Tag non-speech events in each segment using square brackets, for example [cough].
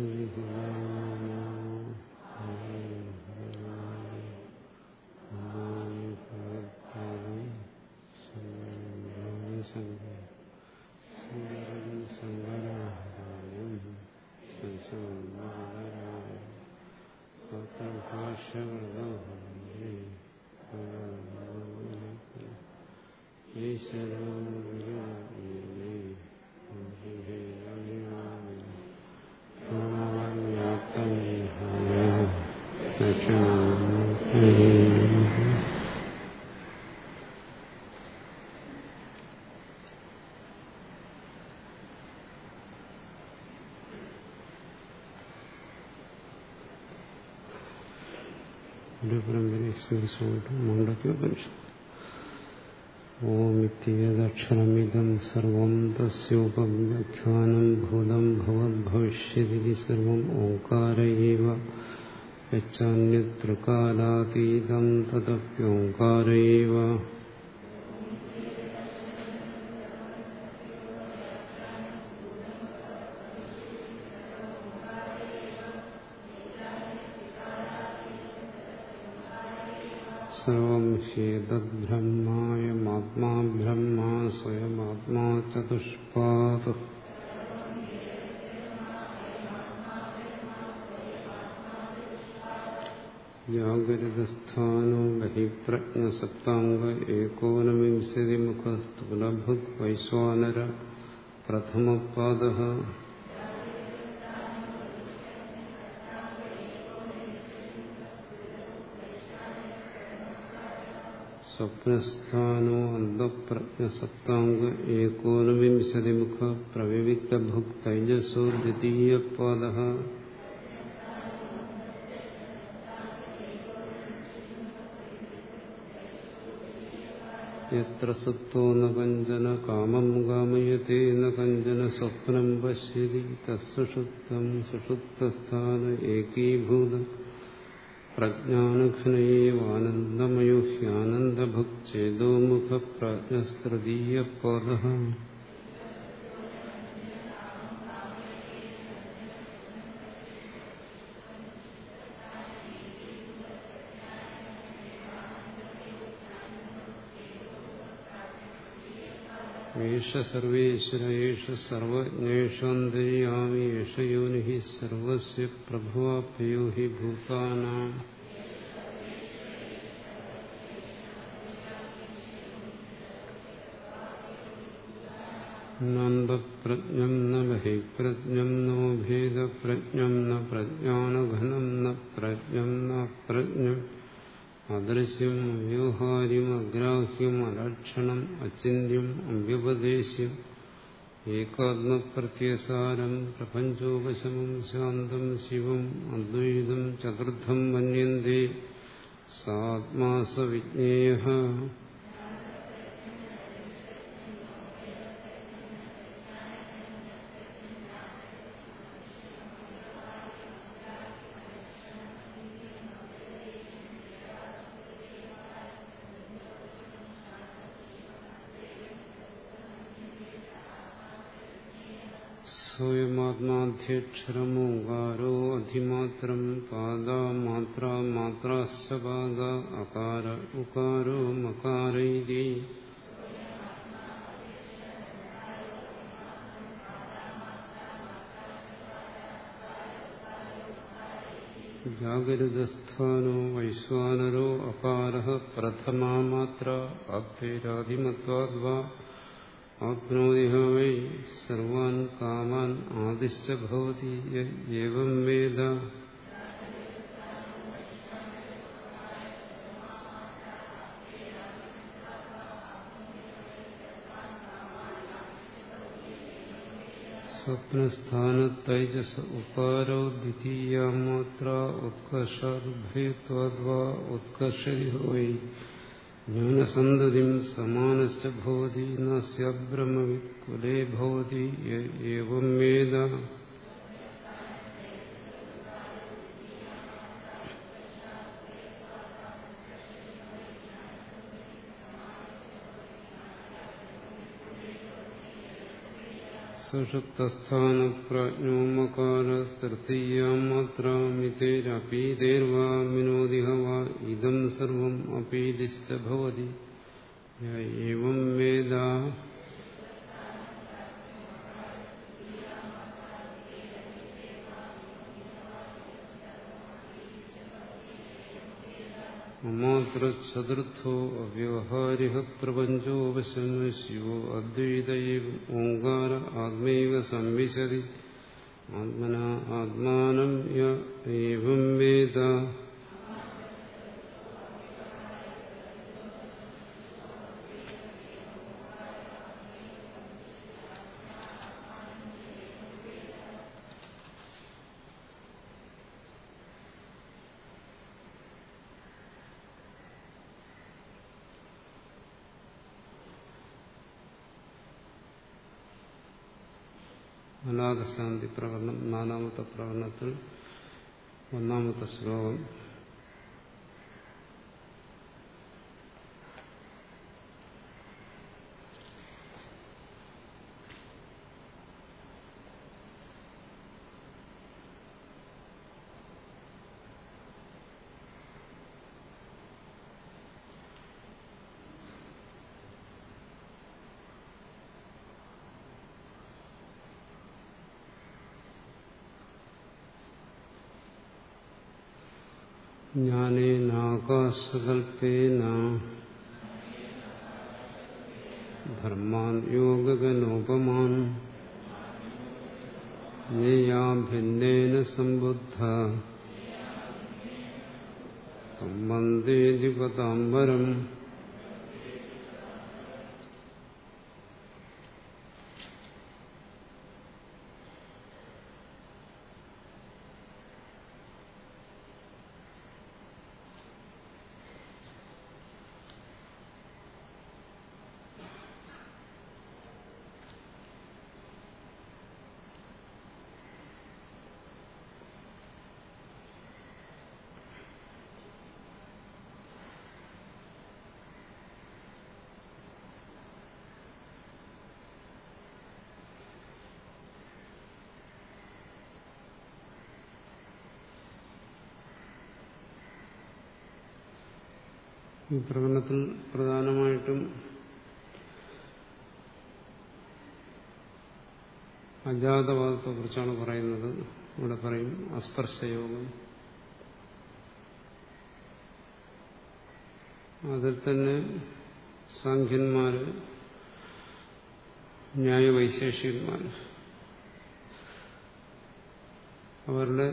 ഒരു സ്മരിച്ചുകൊണ്ട് മുണ്ടയ്ക്കുപനിഷത്ത് ഓമിത്യേതക്ഷരമിതം സർവം തസ്യോപവ്യാഖ്യാനം ഭൂതം ഭവദ്ഭവിഷ്യതി സർവം ഓങ്കാര ഏവ യച്ചാന്യതൃകാലാതീതം തദപ്യോങ്കാര ഏവ സർവം ഹ്യേതദ്ബ്രഹ്മായമാത്മാ ബ്രഹ്മ സ്വയമാത്മാ ചതുഷ്പാദ ജാഗരിതസ്ഥാനോ ബഹിപ്രജ്ഞസപ്താംഗ ഏകോനവിംശതിമുഖ സ്ഥൂലഭുക് സ്വപ്നസ്ഥാനോ അന്തപ്രജ്ഞസപ്താംഗ ഏകോനവിംശതിമുഖ പ്രവിവിക്തഭുക് തൈജസോ ദ്വിതീയപാദ യത്ര സുപ്തോ സ്വപ്നം പശ്യതി തസ്സുഷുപ്തം സുഷുപ്തസ്ഥാന പ്രജ്ഞാനഘനയേവാനന്ദമയോ ഹ്യാനന്ദഭുക്ചേതോമുഖ പ്രാജ്ഞസ്തൃതീയപാദ ഏഷ സർവേശ്വര ഏഷ സർവജ്ഞേഷാന്തര്യാമി ഏഷ യോനി സർവസ്യ പ്രഭവാഭയോ ഹി ഭൂതാനാം. നന്ദപ്രജ്ഞം ന ബഹിപ്രജ്ഞം നോ ഭേദപ്രജ്ഞം ന പ്രജ്ഞാനഘനം ന പ്രജ്ഞം ന പ്രജ്ഞം അദൃശ്യം അവ്യവഹാര്യം അഗ്രാഹ്യം അലക്ഷണം അചിന്യം അവ്യപദേശം ഏകാത്മപ്രത്യസാരം പ്രപഞ്ചോപശമം ശാന്തം ശിവം അദ്വൈതം ചതുർത്ഥം മന്യന്തേ സാത്മാസ വിജ്ഞേയ സ്വയമാത്മാധ്യക്ഷരമോകാരോ അധിമാത്രം പാദ മാത്ര മാത്രാശ്ച പാദ അകാര ഉകാരോ മകാരൈതി ജാഗരിതസ്ഥാനോ വൈശ്വാനരോ അകാര പ്രഥമാ മാത്ര ആപ്തേരാധിമത്വാദ്വാ ആപ്നോതിഹ വൈ സർവാൻ കാമാൻ ആദിശ്ച ഭവതി ഏവം വേദ സ്വപ്നസ്ഥാനത്തൈജസ ഉപാരോ ദ്വിതീയമാത്ര ഉത്കർഷാദ്ഭയത്വാദ്വാ ഉത്കർഷതി വൈ ജ്ഞാനസന്തതിം സമാനശ്ച ഭവതി ന സ്യബ്രഹ്മവിത് കുലേ ഭവതി ഏവം സുഷുപ്തസ്ഥാനപ്രജ്ഞോ മകാരസ്തൃതീയാം മാത്രാമിതേരപീതേർവാ വിനോദിഹ വാ ഇതം സർവം അപീതിശ്ച ഭവതി ഏവം വേദ അമാത്രചതുർത്ഥോ അവ്യവഹാരിക പ്രപഞ്ചോ വശമശിവോ അദ്വൈത ഓങ്കാര ആത്മൈവ സംവിശതി ആത്മന ആത്മാനം വേദ അനാഥശാന്തി പ്രകടനം നാലാമത്തെ പ്രകടനത്തിൽ ഒന്നാമത്തെ ശ്ലോകം. ജ്ഞാനേനാകാശകൽപ്പേന ധർമാൻ യോഗകനോപമാൻ ജ്ഞേയാ ഭിന്നേന സംബുദ്ധ തം വന്ദേതിപതാംബരം ഈ പ്രകടനത്തിൽ പ്രധാനമായിട്ടും അജാതവാദത്തെ കുറിച്ചാണ് പറയുന്നത്. ഇവിടെ പറയും അസ്പർശയോഗം. അതിൽ തന്നെ സാഖ്യന്മാര് ന്യായവൈശേഷികന്മാർ അവരുടെ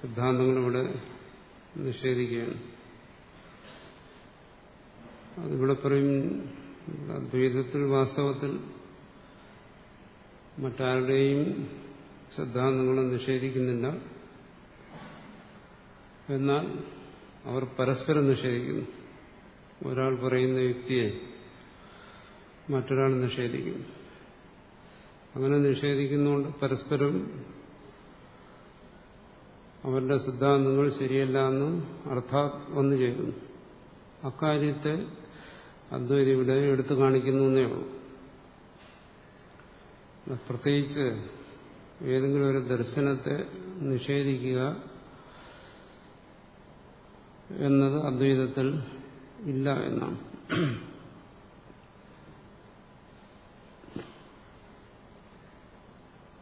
സിദ്ധാന്തങ്ങൾ ഇവിടെ നിഷേധിക്കുകയാണ്. അതിവിടെ പറയും അദ്വൈതത്തിൽ വാസ്തവത്തിൽ മറ്റാരുടെയും സിദ്ധാന്തങ്ങളും നിഷേധിക്കുന്നില്ല. എന്നാൽ അവർ പരസ്പരം നിഷേധിക്കുന്നു. ഒരാൾ പറയുന്ന യുക്തിയെ മറ്റൊരാൾ നിഷേധിക്കുന്നു. അങ്ങനെ നിഷേധിക്കുന്നതുകൊണ്ട് പരസ്പരം അവരുടെ സിദ്ധാന്തങ്ങൾ ശരിയല്ല എന്ന് അർത്ഥാത് വന്നു ചേരുന്നു. അക്കാര്യത്തെ അദ്വൈതി ഇവിടെ എടുത്തു കാണിക്കുന്നു എന്നേ ഉള്ളൂ. പ്രത്യേകിച്ച് ഏതെങ്കിലും ഒരു ദർശനത്തെ നിഷേധിക്കുക എന്നത് അദ്വൈതത്തിൽ ഇല്ല എന്നാണ്.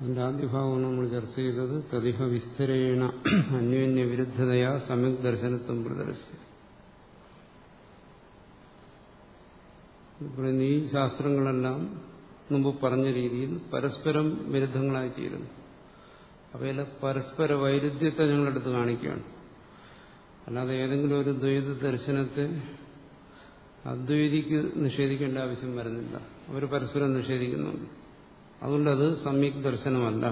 അതിന്റെ ആദ്യ ഭാഗമാണ് നമ്മൾ ചർച്ച ചെയ്തത് തതിഹ വിസ്തരേണ അന്യോന്യ വിരുദ്ധതയാ സമ്യക് ദർശനത്വം പറയുന്ന ഈ ശാസ്ത്രങ്ങളെല്ലാം മുമ്പ് പറഞ്ഞ രീതിയിൽ പരസ്പരം വിരുദ്ധങ്ങളായിത്തീരുന്നു. അവയിലെ പരസ്പര വൈരുദ്ധ്യത്തെ ഞങ്ങളെടുത്ത് കാണിക്കുകയാണ്. അല്ലാതെ ഏതെങ്കിലും ഒരു ദ്വൈത ദർശനത്തെ അദ്വൈതിക്ക് നിഷേധിക്കേണ്ട ആവശ്യം വരുന്നില്ല. അവർ പരസ്പരം നിഷേധിക്കുന്നുണ്ട്. അതുകൊണ്ട് അത് സമ്യക് ദർശനമല്ല.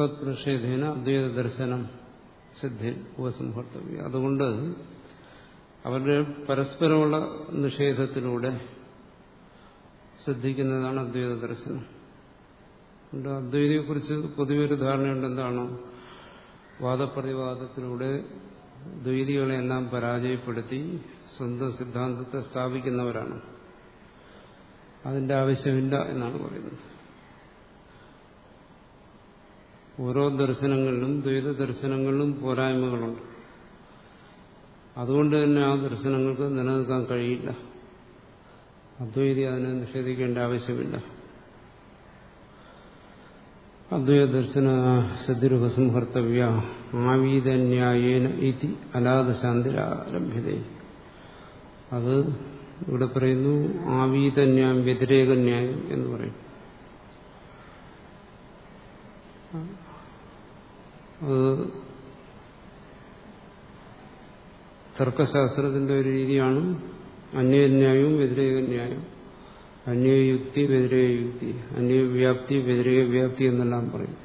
തത്പ്രഷേധേന അദ്വൈത ദർശനം സിദ്ധി ഉപസംഹർത്തവ്യ അതുകൊണ്ട് അവരുടെ പരസ്പരമുള്ള നിഷേധത്തിലൂടെ ശ്രദ്ധിക്കുന്നതാണ് അദ്വൈത ദർശനം. അദ്വൈതയെക്കുറിച്ച് പൊതുവെ ഒരു ധാരണയുണ്ട് എന്താണ് വാദപ്രതിവാദത്തിലൂടെ ദ്വൈതികളെല്ലാം പരാജയപ്പെടുത്തി സ്വന്തം സിദ്ധാന്തത്തെ സ്ഥാപിക്കുന്നവരാണ്. അതിന്റെ ആവശ്യമില്ല എന്നാണ് പറയുന്നത്. ഓരോ ദർശനങ്ങളിലും ദ്വൈത ദർശനങ്ങളിലും പോരായ്മകളുണ്ട്. അതുകൊണ്ട് തന്നെ ആ ദർശനങ്ങൾക്ക് നിലനിൽക്കാൻ കഴിയില്ല. അദ്വൈതി അതിനെ നിഷേധിക്കേണ്ട ആവശ്യമില്ല. അദ്വൈത ദർശന സദ്രൂപസംഹർത്തവ്യ ആവീതന്യായേന ഇതി അലാദശാന്തിരാരംഭ്യത അത് ഇവിടെ പറയുന്നു ആവീതന്യായം വ്യതിരേകന്യായം എന്ന് പറയും. അത് തർക്കശാസ്ത്രത്തിന്റെ ഒരു രീതിയാണ്. അന്യന്യായവും വ്യതിരേകന്യായം. അന്യയുക്തി വ്യതിരേക യുക്തി അന്യവ്യാപ്തി വ്യതിരേക വ്യാപ്തി എന്നെല്ലാം പറയും.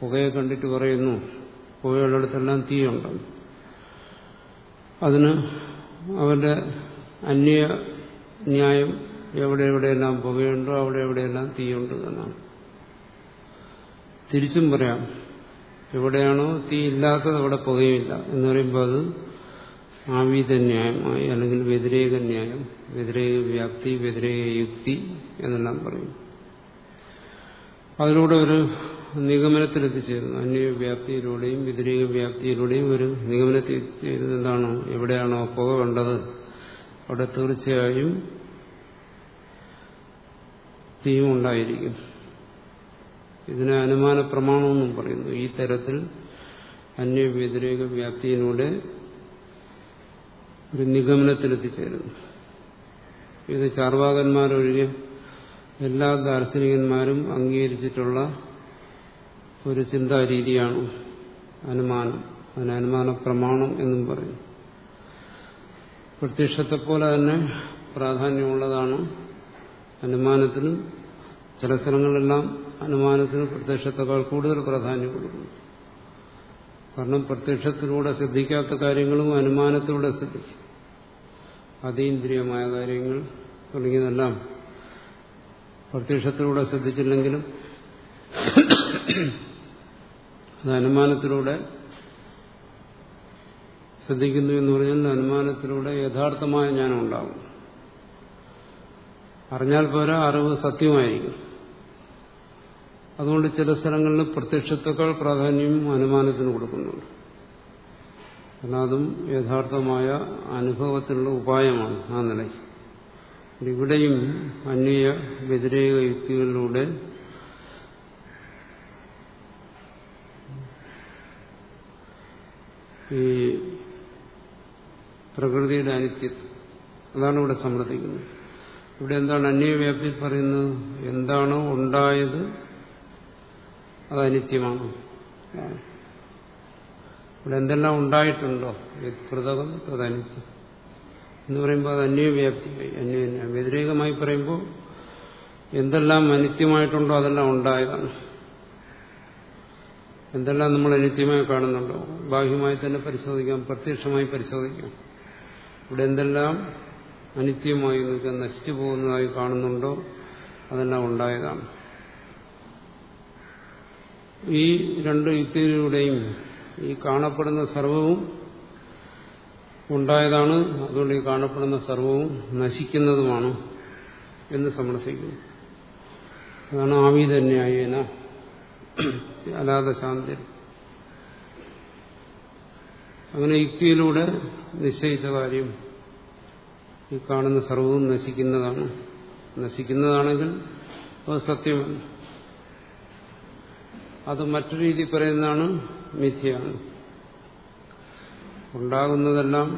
പുകയെ കണ്ടിട്ട് പറയുന്നു പുകയുള്ളിടത്തെല്ലാം തീയുണ്ടെന്ന് അതിന് അവന്റെ അന്യ ന്യായം എവിടെ എവിടെയെല്ലാം പുകയുണ്ടോ അവിടെ എവിടെയെല്ലാം തീയുണ്ട് എന്നാണ്. തിരിച്ചും പറയാം. എവിടെയാണോ തീ ഇല്ലാത്തത് അവിടെ പുകയുമില്ല എന്ന് പറയുമ്പോൾ അത് ആവീതന്യായമായി അല്ലെങ്കിൽ വ്യതിരേക ന്യായം വ്യതിരേക വ്യാപ്തി വ്യതിരേക യുക്തി എന്നെല്ലാം പറയും. അതിലൂടെ ഒരു നിഗമനത്തിലെത്തിച്ചേരുന്നു. അന്യവ്യാപ്തിയിലൂടെയും വ്യതിരേക വ്യാപ്തിയിലൂടെയും ഒരു നിഗമനത്തിൽ എന്താണോ എവിടെയാണോ പുക കണ്ടത് അവിടെ തീർച്ചയായും തീയും ഉണ്ടായിരിക്കും ഇതിനെ അനുമാന പ്രമാണമെന്നും പറയുന്നു. ഈ തരത്തിൽ അന്യവ്യതിരേക വ്യാപ്തിയിലൂടെ ഒരു നിഗമനത്തിലെത്തിച്ചേരുന്നു. ഇത് ചാർവാകന്മാരൊഴികെ എല്ലാ ദാർശനികന്മാരും അംഗീകരിച്ചിട്ടുള്ള ഒരു ചിന്താരീതിയാണ് അനുമാനം. അതിന് അനുമാന പ്രമാണം എന്നും പറയും പ്രത്യക്ഷത്തെപ്പോലെ തന്നെ പ്രാധാന്യമുള്ളതാണ് അനുമാനത്തിനും ചില സ്ഥലങ്ങളിലെല്ലാം അനുമാനത്തിന് പ്രത്യക്ഷത്തെക്കാൾ കൂടുതൽ പ്രാധാന്യം കൊടുക്കുന്നു. കാരണം പ്രത്യക്ഷത്തിലൂടെ ശ്രദ്ധിക്കാത്ത കാര്യങ്ങളും അനുമാനത്തിലൂടെ ശ്രദ്ധിക്കും. അതീന്ദ്രിയമായ കാര്യങ്ങൾ തുടങ്ങിയതെല്ലാം പ്രത്യക്ഷത്തിലൂടെ ശ്രദ്ധിച്ചില്ലെങ്കിലും അത് അനുമാനത്തിലൂടെ ശ്രദ്ധിക്കുന്നു എന്ന് പറഞ്ഞാൽ അനുമാനത്തിലൂടെ യഥാർത്ഥമായ ജ്ഞാനം ഉണ്ടാകും. അറിഞ്ഞാൽ പോരാ അറിവ് സത്യമായിരിക്കും. അതുകൊണ്ട് ചില സ്ഥലങ്ങളിൽ പ്രത്യക്ഷത്തെക്കാൾ പ്രാധാന്യം അനുമാനത്തിന് കൊടുക്കുന്നുണ്ട്. കാരണം അതും യഥാർത്ഥമായ അനുഭവത്തിനുള്ള ഉപായമാണ് ആ നിലയ്ക്ക്. ഇവിടെയും അന്വയ വ്യതിരേക യുക്തികളിലൂടെ ഈ പ്രകൃതിയുടെ അനിത്യത്വം. അതാണ് ഇവിടെ സമ്മർദ്ദിക്കുന്നത് ഇവിടെ എന്താണ് അന്യവ്യാപ്തി പറയുന്നത്? എന്താണോ ഉണ്ടായത് അത് അനിത്യമാണ്. ഇവിടെ എന്തെല്ലാം ഉണ്ടായിട്ടുണ്ടോ? കൃതകം തദനിത്യം എന്ന് പറയുമ്പോൾ അത് അന്യവ്യാപ്തിയായി അന്യ വ്യതിരേകമായി പറയുമ്പോൾ എന്തെല്ലാം അനിത്യമായിട്ടുണ്ടോ അതെല്ലാം ഉണ്ടായതാണ്. എന്തെല്ലാം നമ്മൾ അനിത്യമായി കാണുന്നുണ്ടോ? ബാഹ്യമായി തന്നെ പരിശോധിക്കാം പ്രത്യക്ഷമായി പരിശോധിക്കാം. ഇവിടെ എന്തെല്ലാം അനിത്യമായി നിൽക്കാൻ നശിച്ചു പോകുന്നതായി കാണുന്നുണ്ടോ? അതെല്ലാം ഉണ്ടായതാണ്. ഈ രണ്ട് യുക്തിയിലൂടെയും ഈ കാണപ്പെടുന്ന സർവവും ഉണ്ടായതാണ്. അതുകൊണ്ട് ഈ കാണപ്പെടുന്ന സർവവും നശിക്കുന്നതുമാണ് എന്ന് സമർത്ഥിക്കുന്നു. അതാണ് ആവിധന്യായേന. അലാത ശാന്തി അങ്ങനെ യുക്തിയിലൂടെ നിശ്ചയിച്ച കാര്യം ഈ കാണുന്ന സർവവും നശിക്കുന്നതാണ്. നശിക്കുന്നതാണെങ്കിൽ അത് സത്യമല്ല അത് മറ്റു രീതി പറയുന്നതാണ് മിഥ്യയാണ്. ഉണ്ടാകുന്നതെല്ലാം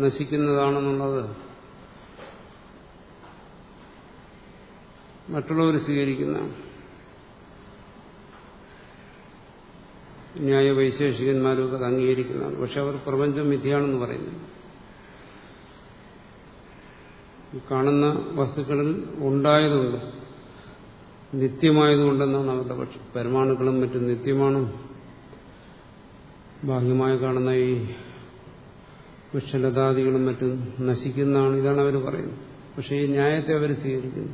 നശിക്കുന്നതാണെന്നുള്ളത് മറ്റുള്ളവർ സ്വീകരിക്കുന്നതാണ്. ന്യായ വൈശേഷികന്മാരും ഒക്കെ അത് അംഗീകരിക്കുന്നതാണ്. പക്ഷെ അവർ പ്രപഞ്ചം മിഥ്യയാണെന്ന് പറയുന്നു കാണുന്ന വസ്തുക്കളിൽ ഉണ്ടായതുകൊണ്ട് നിത്യമായതുകൊണ്ടെന്നാണ് അവരുടെ പക്ഷം. പരമാണുക്കളും മറ്റും നിത്യമാണ്. ബാഹ്യമായി കാണുന്ന ഈ വൃക്ഷലതാദികളും മറ്റും നശിക്കുന്നതാണ് ഇതാണ് അവർ പറയുന്നത്. പക്ഷേ ഈ ന്യായത്തെ അവർ സ്വീകരിക്കുന്നു.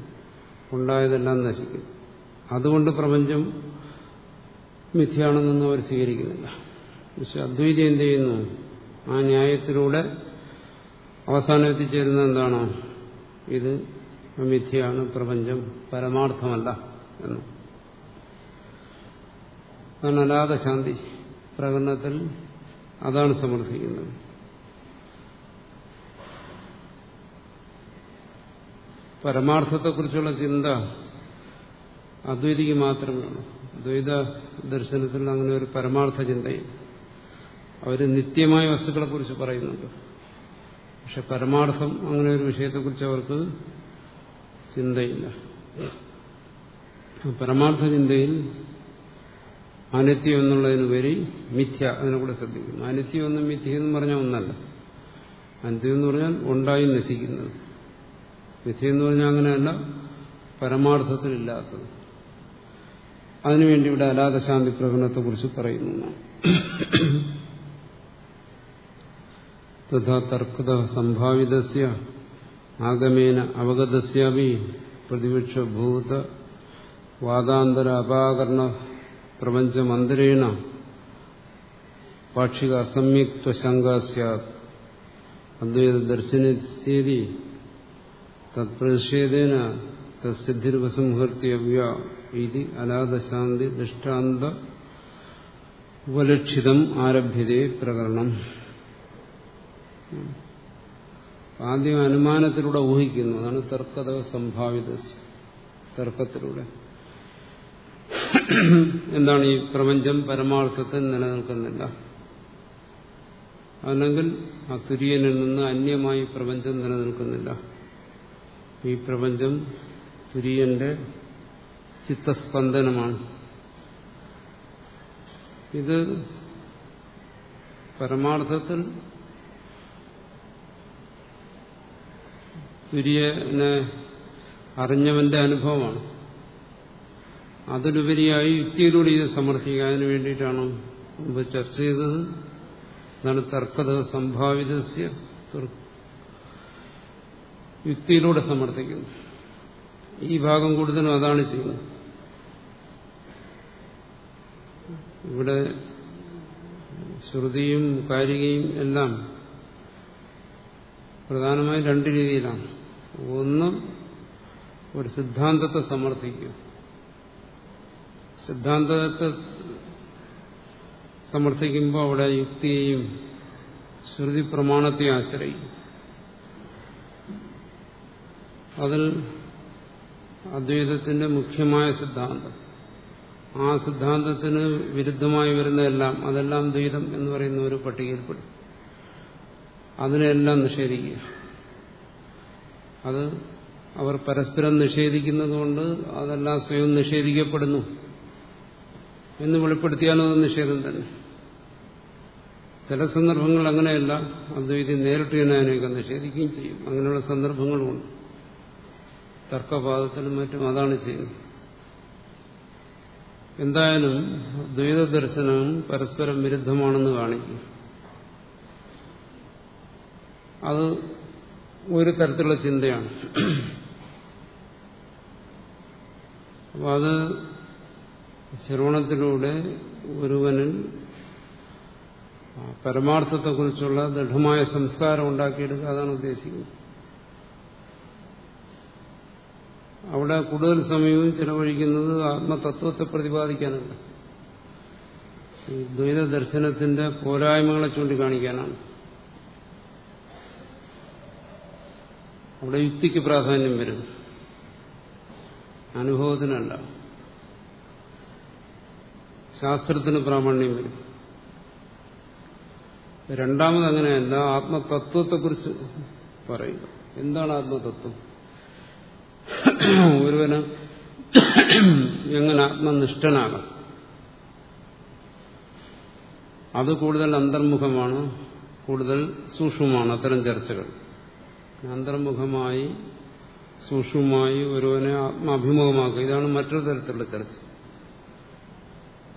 ഉണ്ടായതെല്ലാം നശിക്കും അതുകൊണ്ട് പ്രപഞ്ചം മിഥ്യയാണെന്നൊന്നും അവർ സ്വീകരിക്കുന്നില്ല. പക്ഷെ അദ്വൈതി എന്ത് ചെയ്യുന്നു? ആ ന്യായത്തിലൂടെ അവസാനം എത്തിച്ചേരുന്നത് എന്താണോ? ഇത് മിഥ്യയാണ് പ്രപഞ്ചം പരമാർത്ഥമല്ല എന്ന്. അതാണ് അലാത ശാന്തി പ്രകടനത്തിൽ അതാണ് സമർത്ഥിക്കുന്നത്. പരമാർത്ഥത്തെക്കുറിച്ചുള്ള ചിന്ത അദ്വൈതിക്ക് മാത്രമേ ഉള്ളൂ. ദ്വൈത ദർശനത്തിൽ അങ്ങനെ ഒരു പരമാർത്ഥ ചിന്തയും അവർ നിത്യമായ വസ്തുക്കളെക്കുറിച്ച് പറയുന്നുണ്ട്. പക്ഷെ പരമാർത്ഥം അങ്ങനെ ഒരു വിഷയത്തെക്കുറിച്ച് അവർക്ക് ചിന്തയില്ല. പരമാർത്ഥ ചിന്തയിൽ അനിത്യം എന്നുള്ളതിനുപരി മിഥ്യ അതിനെ കൂടെ ശ്രദ്ധിക്കുന്നു. അനിത്യം എന്നും മിഥ്യ എന്ന് പറഞ്ഞാൽ ഒന്നല്ല. അനിത്യം എന്ന് പറഞ്ഞാൽ ഉണ്ടായി നശിക്കുന്നത്. മിഥ്യ എന്ന് പറഞ്ഞാൽ അങ്ങനെയല്ല പരമാർത്ഥത്തിലില്ലാത്തത്. അതിനുവേണ്ടി ഇവിടെ അലാതശാന്തി പ്രകടനത്തെക്കുറിച്ച് പറയുന്നു. തഥാ തർക്കത സംഭാവിതസ്യ ആഗമേന അവഗതസ്യാപി പ്രതിപക്ഷഭൂത വാദാന്തര അപാകരണ പ്രപഞ്ചമന്തരേണ പാക്ഷിക അസമ്യക്വശങ്ക സാത് അദ്വൈത ദർശനസ്ഥിതി തത്പ്രതിഷേധേന തസിദ്ധിരുപസംഹൃത്യവ്യ ഇതി അലാദശാന്തി ദൃഷ്ടാന്ത ഉപലക്ഷിതം ആരഭ്യതേ പ്രകരണം ആദ്യം അനുമാനത്തിലൂടെ ഊഹിക്കുന്നു. അതാണ് തർക്കത സംഭാവിത തർക്കത്തിലൂടെ. എന്താണ് ഈ പ്രപഞ്ചം പരമാർത്ഥത്തിൽ നിലനിൽക്കുന്നില്ല? അല്ലെങ്കിൽ ആ തുര്യനിൽ നിന്ന് അന്യമായി പ്രപഞ്ചം നിലനിൽക്കുന്നില്ല. ഈ പ്രപഞ്ചം തുര്യന്റെ ചിത്തസ്പന്ദനമാണ്. ഇത് പരമാർത്ഥത്തിൽ തുര്യനെ അറിഞ്ഞവന്റെ അനുഭവമാണ്. അതിലുപരിയായി യുക്തിയിലൂടെ ഇത് സമർത്ഥിക്കുക അതിനു വേണ്ടിയിട്ടാണ് മുമ്പ് ചർച്ച ചെയ്തത്. അതാണ് തർക്കത സംഭാവിതസ്യ യുക്തിയിലൂടെ സമർത്ഥിക്കുന്നു. ഈ ഭാഗം കൂടുതലും അതാണ് ചെയ്യുന്നത്. ഇവിടെ ശ്രുതിയും കാരികയും എല്ലാം പ്രധാനമായും രണ്ട് രീതിയിലാണ്. ഒന്ന് ഒരു സിദ്ധാന്തത്തെ സമർത്ഥിക്കുക. സിദ്ധാന്തത്തെ സമർത്ഥിക്കുമ്പോൾ അവിടെ യുക്തിയെയും ശ്രുതി പ്രമാണത്തെയും ആശ്രയിക്കും. അതിൽ അദ്വൈതത്തിന്റെ മുഖ്യമായ സിദ്ധാന്തം. ആ സിദ്ധാന്തത്തിന് വിരുദ്ധമായി വരുന്നതെല്ലാം അതെല്ലാം ദ്വൈതം എന്ന് പറയുന്ന ഒരു പട്ടികയിൽപ്പെടും. അതിനെല്ലാം നിഷേധിക്കുക. അത് അവർ പരസ്പരം നിഷേധിക്കുന്നതുകൊണ്ട് അതെല്ലാം സ്വയം നിഷേധിക്കപ്പെടുന്നു. എന്ന് വെളിപ്പെടുത്തിയാലും അത് നിഷേധം തന്നെ. ചില സന്ദർഭങ്ങൾ അങ്ങനെയല്ല. അദ്വൈതി നേരിട്ട് തന്നെ അതിനെയൊക്കെ നിഷേധിക്കുകയും ചെയ്യും. അങ്ങനെയുള്ള സന്ദർഭങ്ങളുമുണ്ട് തർക്കപാദത്തിലും മറ്റും അതാണ് ചെയ്യുന്നത്. എന്തായാലും ദ്വൈത ദർശനം പരസ്പരം വിരുദ്ധമാണെന്ന് കാണിക്കും. അത് ഒരു തരത്തിലുള്ള ചിന്തയാണ്. അപ്പോൾ അത് ശ്രവണത്തിലൂടെ ഒരുവനിൽ പരമാർത്ഥത്തെക്കുറിച്ചുള്ള ദൃഢമായ സംസ്കാരം ഉണ്ടാക്കിയെടുക്കുക അതാണ് ഉദ്ദേശിക്കുന്നത്. അവിടെ കൂടുതൽ സമയവും ചിലവഴിക്കുന്നത് ആത്മതത്വത്തെ പ്രതിപാദിക്കാനാണ്. ഈ ദ്വൈത ദർശനത്തിന്റെ പോരായ്മകളെ ചൂണ്ടിക്കാണിക്കാനാണ്. അവിടെ യുക്തിക്ക് പ്രാധാന്യം വരും. അനുഭവത്തിനല്ല. ശാസ്ത്രത്തിന് പ്രാമാണ്യം വരും. രണ്ടാമത് അങ്ങനെയല്ല ആത്മതത്വത്തെക്കുറിച്ച് പറയുക. എന്താണ് ആത്മതത്വം? [coughs] ഒരുവന് [coughs] എങ്ങനെ ആത്മനിഷ്ഠനാകാം? അത് കൂടുതൽ അന്തർമുഖമാണ് കൂടുതൽ സൂക്ഷ്മമാണ് അത്തരം ചർച്ചകൾ. അന്തർമുഖമായി സൂക്ഷ്മമായി ഒരുവനെ ആത്മാഭിമുഖമാക്കുക. ഇതാണ് മറ്റൊരു തരത്തിലുള്ള ചർച്ച.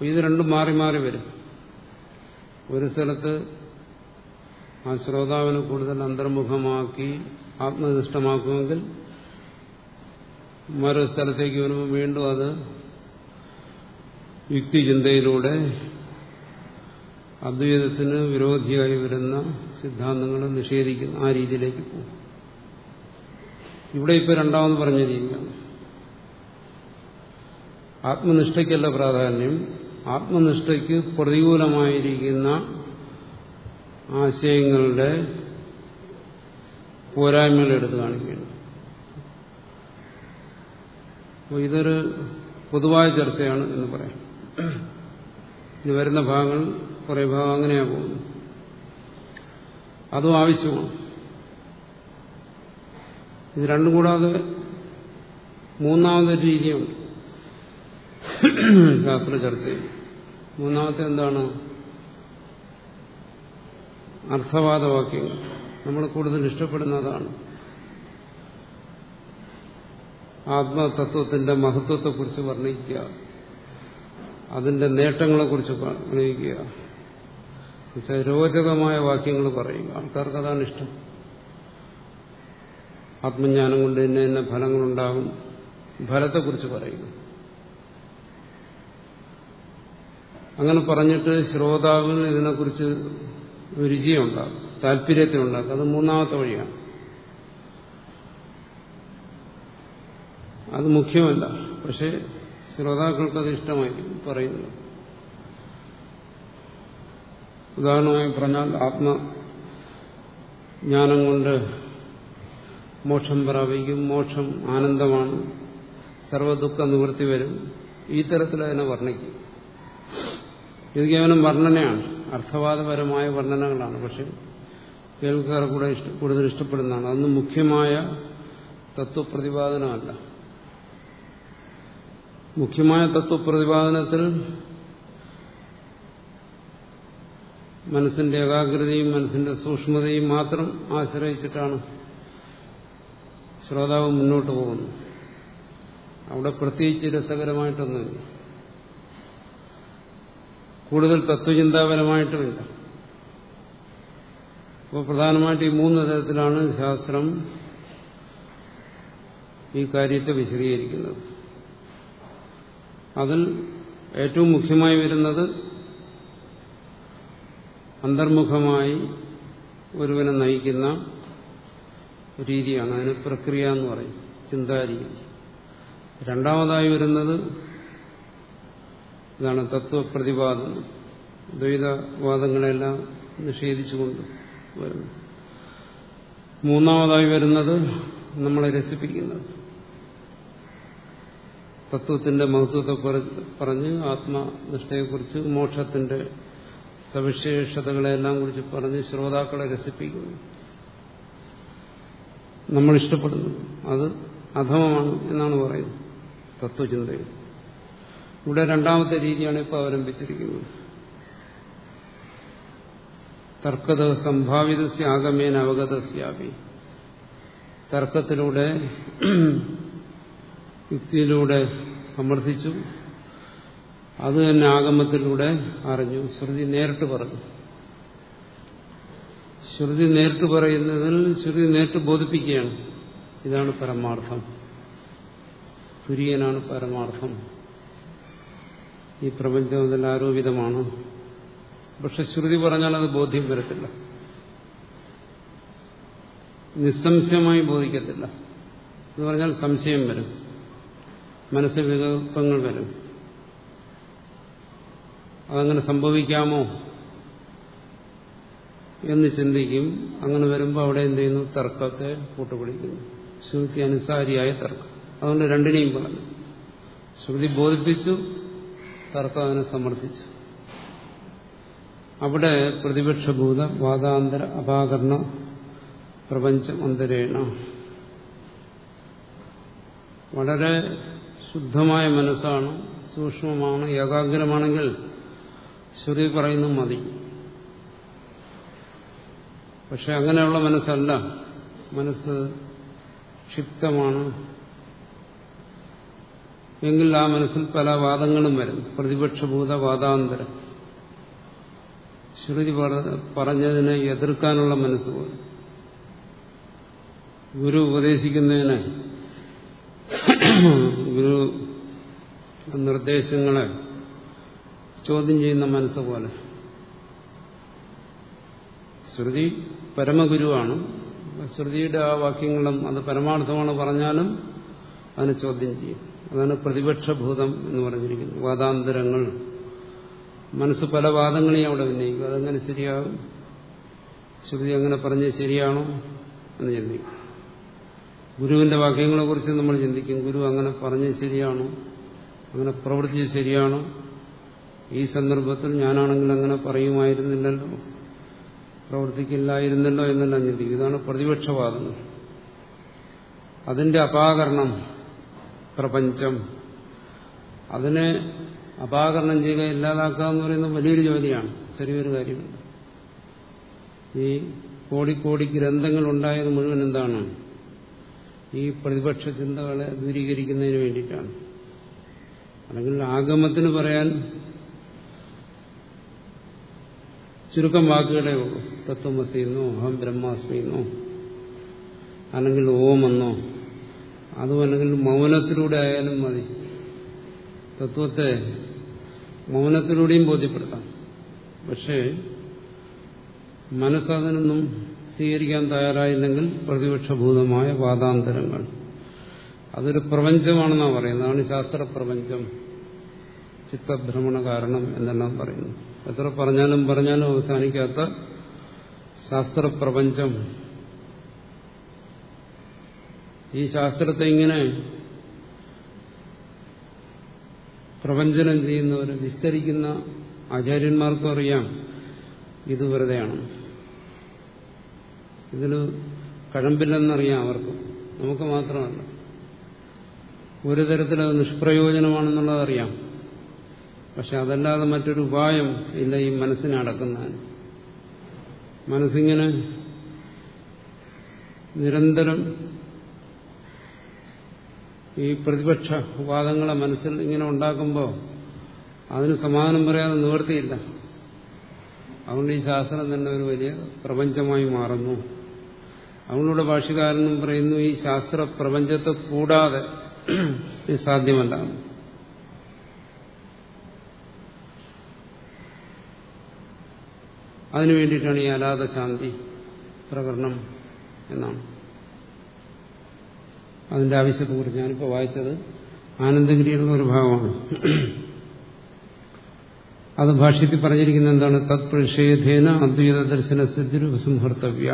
ഇത് രണ്ടും മാറി മാറി വരും. ഒരു സ്ഥലത്ത് ആ ശ്രോതാവിനെ കൂടുതൽ അന്തർമുഖമാക്കി ആത്മനിഷ്ഠമാക്കുമെങ്കിൽ മറു സ്ഥലത്തേക്ക് വരുമ്പോൾ വീണ്ടും അത് യുക്തിചിന്തയിലൂടെ അദ്വൈതത്തിന് വിരോധിയായി വരുന്ന സിദ്ധാന്തങ്ങളെ നിഷേധിക്കുന്ന ആ രീതിയിലേക്ക് പോകും. ഇവിടെ ഇപ്പോൾ രണ്ടാമത് പറഞ്ഞ രീതിയാണ്. ആത്മനിഷ്ഠയ്ക്കല്ല പ്രാധാന്യം. ആത്മനിഷ്ഠയ്ക്ക് പ്രതികൂലമായിരിക്കുന്ന ആശയങ്ങളുടെ പോരായ്മകൾ എടുത്തു കാണിക്കുകയാണ്. അപ്പോൾ ഇതൊരു പൊതുവായ ചർച്ചയാണ് എന്ന് പറയാം. ഇനി വരുന്ന ഭാഗങ്ങൾ കുറേ ഭാഗം അങ്ങനെയാണ് പോകുന്നു അതും ആവശ്യമാണ്. ഇത് രണ്ടും കൂടാതെ മൂന്നാമതൊരു രീതിയുണ്ട്. ശാസ്ത്ര ചർച്ച മൂന്നാമത്തെ എന്താണ്? അർത്ഥവാദവാക്യങ്ങൾ. നമ്മൾ കൂടുതൽ ഇഷ്ടപ്പെടുന്നതാണ്. ആത്മതത്വത്തിന്റെ മഹത്വത്തെക്കുറിച്ച് വർണിക്കുക. അതിന്റെ നേട്ടങ്ങളെക്കുറിച്ച് വർണിക്കുക. രോചകമായ വാക്യങ്ങൾ പറയുക. ആൾക്കാർക്ക് അതാണ് ഇഷ്ടം ആത്മജ്ഞാനം കൊണ്ട് തന്നെ തന്നെ ഫലങ്ങളുണ്ടാകും. ഫലത്തെക്കുറിച്ച് പറയുന്നു അങ്ങനെ പറഞ്ഞിട്ട് ശ്രോതാവിന് ഇതിനെക്കുറിച്ച് രുചിയുണ്ടാകും താല്പര്യത്തിനുണ്ടാക്കും അത് മൂന്നാമത്തെ വഴിയാണ്. അത് മുഖ്യമല്ല. പക്ഷെ ശ്രോതാക്കൾക്ക് അത് ഇഷ്ടമായി പറയുന്നു ഉദാഹരണമായി പറഞ്ഞാൽ ആത്മജ്ഞാനം കൊണ്ട് മോക്ഷം പ്രാപിക്കും. മോക്ഷം ആനന്ദമാണ്. സർവദുഃഖ നിവൃത്തി വരും. ഈ തരത്തിൽ അതിനെ വർണിക്കും. ഇത് കേവലം വർണനയാണ്. അർത്ഥവാദപരമായ വർണനകളാണ്. പക്ഷെ കേൾക്കാർ കൂടെ കൂടുതൽ ഇഷ്ടപ്പെടുന്നതാണ്. അതൊന്നും മുഖ്യമായ തത്വപ്രതിപാദനമല്ല. മുഖ്യമായ തത്വപ്രതിപാദനത്തിൽ മനസ്സിന്റെ ഏകാഗ്രതയും മനസ്സിന്റെ സൂക്ഷ്മതയും മാത്രം ആശ്രയിച്ചിട്ടാണ് ശ്രോതാവ് മുന്നോട്ട് പോകുന്നത്. അവിടെ പ്രത്യേകിച്ച് രസകരമായിട്ടൊന്നുമില്ല. കൂടുതൽ തത്വചിന്താപരമായിട്ടുമില്ല അപ്പോൾ പ്രധാനമായിട്ട് ഈ മൂന്ന് തരത്തിലാണ് ശാസ്ത്രം ഈ കാര്യത്തെ വിശദീകരിക്കുന്നത്. അതിൽ ഏറ്റവും മുഖ്യമായി വരുന്നത് അന്തർമുഖമായി ഒരുവനെ നയിക്കുന്ന രീതിയാണ് അതിന് പ്രക്രിയ എന്ന് പറയും ചിന്താരീതി. രണ്ടാമതായി വരുന്നത് ഇതാണ് തത്വപ്രതിപാദനം ദ്വൈതവാദങ്ങളെല്ലാം നിഷേധിച്ചുകൊണ്ട് വരുന്നു. മൂന്നാമതായി വരുന്നത് നമ്മളെ രസിപ്പിക്കുന്നത്. തത്വത്തിന്റെ മഹത്വത്തെ പറഞ്ഞ് ആത്മനിഷ്ഠയെക്കുറിച്ച് മോക്ഷത്തിന്റെ സവിശേഷതകളെല്ലാം കുറിച്ച് പറഞ്ഞ് ശ്രോതാക്കളെ രസിപ്പിക്കുന്നു. നമ്മൾ ഇഷ്ടപ്പെടുന്നു. അത് അധമമാണ് എന്നാണ് പറയുന്നത്. തത്വചിന്തയിൽ. ഇവിടെ രണ്ടാമത്തെ രീതിയാണ് ഇപ്പോൾ അവലംബിച്ചിരിക്കുന്നത്. തർക്കത സംഭാവിതസ്യ ആഗമേന അവഗതസ്യാപി തർക്കത്തിലൂടെ യുക്തിയിലൂടെ സമർത്ഥിച്ചു അത് തന്നെ ആഗമത്തിലൂടെ അറിഞ്ഞു ശ്രുതി നേരിട്ട് പറഞ്ഞു. ശ്രുതി നേരിട്ട് പറയുന്നതിൽ ശ്രുതി നേരിട്ട് ബോധിപ്പിക്കുകയാണ്. ഇതാണ് പരമാർത്ഥം. തുര്യനാണ് പരമാർത്ഥം. ഈ പ്രപഞ്ചം അതിൽ ആരോപിതമാണ്. പക്ഷെ ശ്രുതി പറഞ്ഞാൽ അത് ബോധ്യം വരത്തില്ല. നിസ്സംശയമായി ബോധിക്കത്തില്ല. എന്ന് പറഞ്ഞാൽ സംശയം വരും. മനസ്സിൽ വികല്പങ്ങൾ വരും. അതങ്ങനെ സംഭവിക്കാമോ എന്ന് ചിന്തിക്കും. അങ്ങനെ വരുമ്പോൾ അവിടെ എന്ത് ചെയ്യുന്നു? തർക്കത്തെ കൂട്ടുപിടിക്കുന്നു. ശ്രുതി അനുസാരിയായ തർക്കം. അതുകൊണ്ട് രണ്ടിനെയും പറഞ്ഞു. ശ്രുതി ബോധിപ്പിച്ചു തർക്കം അതിനെ സമർത്ഥിച്ചു. അവിടെ പ്രതിപക്ഷഭൂത വാദാന്തര അപാകരണ പ്രപഞ്ചം അന്തരേണ. വളരെ ശുദ്ധമായ മനസ്സാണ് സൂക്ഷ്മമാണ് ഏകാഗ്രമാണെങ്കിൽ ശ്രുതി പറയുന്നു മതി. പക്ഷെ അങ്ങനെയുള്ള മനസ്സല്ല. മനസ്സ് ക്ഷിപ്തമാണ്. എങ്കിൽ ആ മനസ്സിൽ പല വാദങ്ങളും വരും. പ്രതിപക്ഷഭൂത വാദാന്തരം ശ്രുതി പറഞ്ഞതിനെ എതിർക്കാനുള്ള മനസ്സ് പോലും. ഗുരു ഉപദേശിക്കുന്നതിന് ഗുരു നിർദ്ദേശങ്ങളെ ചോദ്യം ചെയ്യുന്ന മനസ്സ് പോലെ ശ്രുതി പരമഗുരുവാണ്. ശ്രുതിയുടെ ആ വാക്യങ്ങളും അത് പരമാർത്ഥമാണ് പറഞ്ഞാലും അതിനെ ചോദ്യം ചെയ്യും. അതാണ് പ്രതിപക്ഷഭൂതം എന്ന് പറഞ്ഞിരിക്കുന്നത്. വാദാന്തരങ്ങൾ. മനസ്സ് പല വാദങ്ങളെയും അവിടെ ഉന്നയിക്കും. അതെങ്ങനെ ശരിയാകും. ശ്രുതി അങ്ങനെ പറഞ്ഞത് ശരിയാണോ എന്ന് ചിന്തിക്കും ഗുരുവിന്റെ വാക്യങ്ങളെ കുറിച്ച് നമ്മൾ ചിന്തിക്കും. ഗുരു അങ്ങനെ പറഞ്ഞത് ശരിയാണോ? അങ്ങനെ പ്രവർത്തിച്ചത് ശരിയാണോ? ഈ സന്ദർഭത്തിൽ ഞാനാണെങ്കിൽ അങ്ങനെ പറയുമായിരുന്നില്ലല്ലോ? പ്രവർത്തിക്കില്ലായിരുന്നല്ലോ എന്നെല്ലാം ചിന്തിക്കും ഇതാണ് പ്രതിപക്ഷവാദങ്ങൾ. അതിന്റെ അപാകരണം പ്രപഞ്ചം. അതിനെ അപാകരണം ചെയ്യുക ഇല്ലാതാക്കുക എന്ന് പറയുന്നത് വലിയൊരു ജോലിയാണ്. ചെറിയൊരു കാര്യമല്ല ഈ കോടിക്കോടി ഗ്രന്ഥങ്ങൾ ഉണ്ടായത് മുഴുവൻ എന്താണ്? ഈ പ്രതിപക്ഷ ചിന്തകളെ ദൂരീകരിക്കുന്നതിന് വേണ്ടിയിട്ടാണ്. അല്ലെങ്കിൽ ആഗമത്തിന് പറയാൻ ചുരുക്കം വാക്കുകളേ ഉള്ളൂ തത്വമസി എന്നോ അഹം ബ്രഹ്മാസ്മിയെന്നോ അല്ലെങ്കിൽ ഓമെന്നോ അതും അല്ലെങ്കിൽ മൗനത്തിലൂടെ ആയാലും മതി. തത്വത്തെ മൗനത്തിലൂടെയും ബോധ്യപ്പെടുത്താം. പക്ഷേ മനസ്സതിനൊന്നും സ്വീകരിക്കാൻ തയ്യാറായില്ലെങ്കിൽ പ്രതിപക്ഷഭൂതമായ വാദാന്തരങ്ങൾ. അതൊരു പ്രപഞ്ചമാണെന്നാണ് പറയുന്നത്. അതാണ് ശാസ്ത്രപ്രപഞ്ചം. ചിത്തഭ്രമണ കാരണം എന്നെല്ലാം പറയുന്നു. എത്ര പറഞ്ഞാലും പറഞ്ഞാലും അവസാനിക്കാത്ത ശാസ്ത്രപ്രപഞ്ചം. ഈ ശാസ്ത്രത്തെ ഇങ്ങനെ പ്രപഞ്ചനം ചെയ്യുന്നവർ വിസ്തരിക്കുന്ന ആചാര്യന്മാർക്കും അറിയാം. ഇത് വെറുതെയാണ്. ഇതിന് കഴമ്പില്ലെന്നറിയാം അവർക്ക്. നമുക്ക് മാത്രമല്ല. ഒരു തരത്തിലത് നിഷ്പ്രയോജനമാണെന്നുള്ളത് അറിയാം. പക്ഷെ അതല്ലാതെ മറ്റൊരു ഉപായം ഇല്ല ഈ മനസ്സിനെ അടക്കുന്നതിന്. മനസ്സിങ്ങനെ നിരന്തരം ഈ പ്രതിപക്ഷ വാദങ്ങളെ മനസ്സിൽ ഇങ്ങനെ ഉണ്ടാക്കുമ്പോൾ അതിന് സമാധാനം പറയാതെ നിവർത്തിയില്ല. അതുകൊണ്ട് ഈ ശാസ്ത്രം തന്നെ ഒരു വലിയ പ്രപഞ്ചമായി മാറുന്നു. അതുകൊണ്ടുകൂടെ ഭാഷകാരനും പറയുന്നു ഈ ശാസ്ത്ര പ്രപഞ്ചത്തെ കൂടാതെ സാധ്യമല്ല. അതിനു വേണ്ടിയിട്ടാണ് ഈ അലാത ശാന്തി പ്രകരണം എന്നാണ്. അതിന്റെ ആവശ്യത്തെക്കുറിച്ച് ഞാനിപ്പോൾ വായിച്ചത് ആനന്ദഗിരിയുടെ ഒരു ഭാഗമാണ്. അത് ഭാഷ്യത്തിൽ പറഞ്ഞിരിക്കുന്ന എന്താണ്? തത്പ്രഷേധേന അദ്വൈത ദർശന സിദ്ധിരു സംഹർത്തവ്യ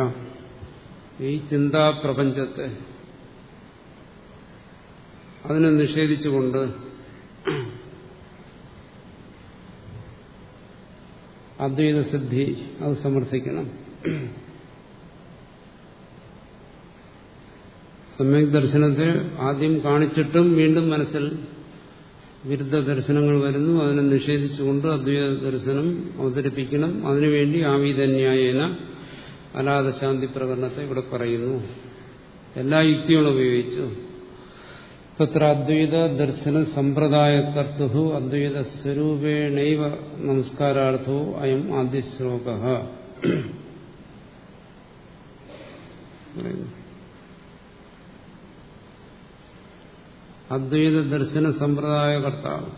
ഈ ചിന്താപ്രപഞ്ചത്തെ അതിനെ നിഷേധിച്ചുകൊണ്ട് അദ്വൈത സിദ്ധി അത് സമർത്ഥിക്കണം. സമ്യക് ദർശനത്തെ ആദ്യം കാണിച്ചിട്ടും വീണ്ടും മനസ്സിൽ വിരുദ്ധ ദർശനങ്ങൾ വരുന്നു. അതിനെ നിഷേധിച്ചുകൊണ്ട് അദ്വൈത ദർശനം അവതരിപ്പിക്കണം. അതിനുവേണ്ടി ആവീതന്യായേന അലാത ശാന്തി പ്രകടനത്തെ ഇവിടെ പറയുന്നു. എല്ലാ യുക്തികളും ഉപയോഗിച്ചു. തത്ര അദ്വൈത ദർശന സമ്പ്രദായ കർത്തു അദ്വൈത സ്വരൂപേണൈവ നമസ്കാരാർത്ഥവും അയം ആദ്യ ശ്ലോക. അദ്വൈത ദർശന സമ്പ്രദായ കർത്താവ്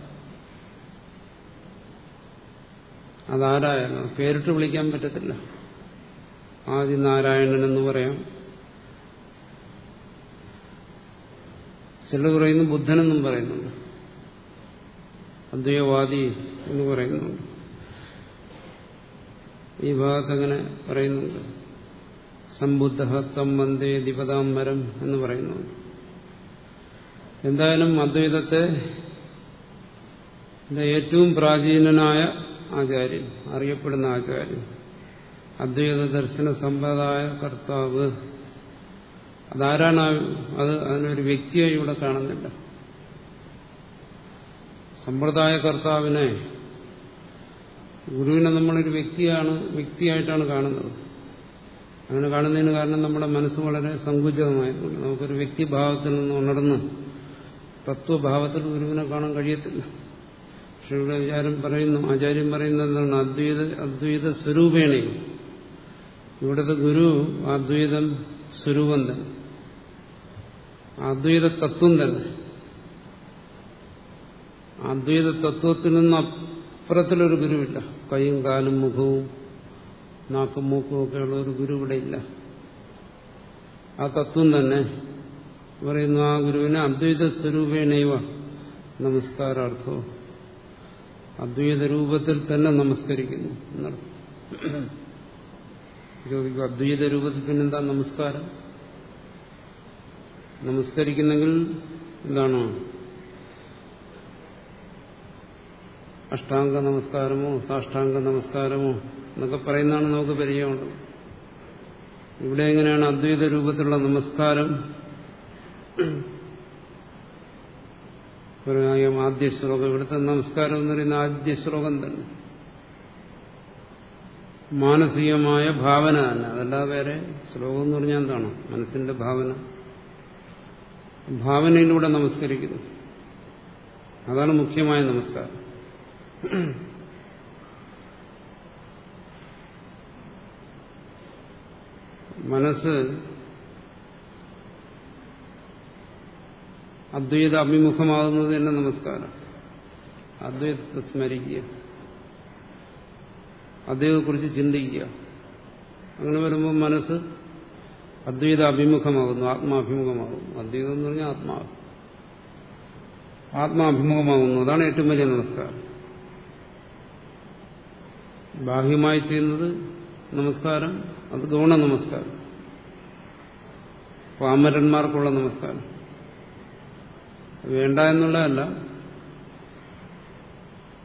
അതാരായാലും പേരിട്ട് വിളിക്കാൻ പറ്റത്തില്ല. ആദിനാരായണൻ എന്ന് പറയാം. ചിലർ പറയുന്നു ബുദ്ധനെന്നും പറയുന്നുണ്ട്. അദ്വൈവാദി എന്ന് പറയുന്നുണ്ട്. ഈ ഭാഗത്ത് അങ്ങനെ പറയുന്നുണ്ട്. സംബുദ്ധ തം വന്ദേ ദിപതാംബരം എന്ന് പറയുന്നുണ്ട്. എന്തായാലും അദ്വൈതത്തെ ഏറ്റവും പ്രാചീനനായ ആചാര്യൻ അറിയപ്പെടുന്ന ആചാര്യൻ. അദ്വൈത ദർശന സമ്പ്രദായ കർത്താവ്. അതാരാണ് അത് അതിനൊരു വ്യക്തിയായി ഇവിടെ കാണുന്നില്ല. സമ്പ്രദായ കർത്താവിനെ ഗുരുവിനെ നമ്മളൊരു വ്യക്തിയാണ് വ്യക്തിയായിട്ടാണ് കാണുന്നത്. അങ്ങനെ കാണുന്നതിന് കാരണം നമ്മുടെ മനസ്സ് വളരെ സങ്കുചിതമായതുകൊണ്ട് നമുക്കൊരു വ്യക്തിഭാവത്തിൽ നിന്ന് ഉണർന്ന് തത്വഭാവത്തിൽ ഗുരുവിനെ കാണാൻ കഴിയത്തില്ല. പക്ഷെ ഇവിടെ വിചാരം പറയുന്നു ആചാര്യം പറയുന്നത് എന്താണ് അദ്വൈത അദ്വൈത സ്വരൂപേണയും ഇവിടുത്തെ ഗുരു അദ്വൈതം സ്വരൂപം തന്നെ. അദ്വൈത തത്വം തന്നെ. അദ്വൈത തത്വത്തിൽ നിന്ന് അപ്പുറത്തിലൊരു ഗുരുവില്ല. കൈയും കാലും മുഖവും നാക്കും മൂക്കും ഒക്കെയുള്ള ഒരു ഗുരു ഇവിടെ ഇല്ല. ആ തത്വം തന്നെ പറയുന്നു ആ ഗുരുവിനെ അദ്വൈത സ്വരൂപേണൈവ നമസ്കാരാർത്ഥോ. അദ്വൈത രൂപത്തിൽ തന്നെ നമസ്കരിക്കുന്നു എന്നർത്ഥം ചോദിക്കും അദ്വൈത രൂപത്തിൽ പിന്നെന്താ നമസ്കാരം? നമസ്കരിക്കുന്നെങ്കിൽ എന്താണ്? അഷ്ടാംഗ നമസ്കാരമോ സാഷ്ടാംഗ നമസ്കാരമോ എന്നൊക്കെ പറയുന്നതാണ് നമുക്ക് പരിചയമുള്ളത്. ഇവിടെ എങ്ങനെയാണ് അദ്വൈത രൂപത്തിലുള്ള നമസ്കാരം ആദ്യ ശ്ലോകം. ഇവിടുത്തെ നമസ്കാരം എന്ന് പറയുന്ന ആദ്യ ശ്ലോകം തന്നെ. മാനസികമായ ഭാവന തന്നെ. അതല്ലാതെ വേറെ ശ്ലോകം എന്ന് പറഞ്ഞാൽ എന്താണ്? മനസ്സിന്റെ ഭാവന. ഭാവനയിലൂടെ നമസ്കരിക്കുന്നു. അതാണ് മുഖ്യമായ നമസ്കാരം. മനസ്സ് അദ്വൈത അഭിമുഖമാകുന്നത് തന്നെ നമസ്കാരം. അദ്വൈതത്തെ സ്മരിക്കുക. അദ്വൈതത്തെക്കുറിച്ച് ചിന്തിക്കുക. അങ്ങനെ വരുമ്പോൾ മനസ്സ് അദ്വൈത അഭിമുഖമാകുന്നു ആത്മാഭിമുഖമാകുന്നു. അദ്വൈതം എന്ന് പറഞ്ഞാൽ ആത്മാവ് ആത്മാഭിമുഖമാകുന്നു. അതാണ് ഏറ്റവും വലിയ നമസ്കാരം. ബാഹ്യമായി ചെയ്യുന്നത് നമസ്കാരം അത് ഗൗണ നമസ്കാരം. പാമരന്മാർക്കുള്ള നമസ്കാരം. വേണ്ട എന്നുള്ളതല്ല.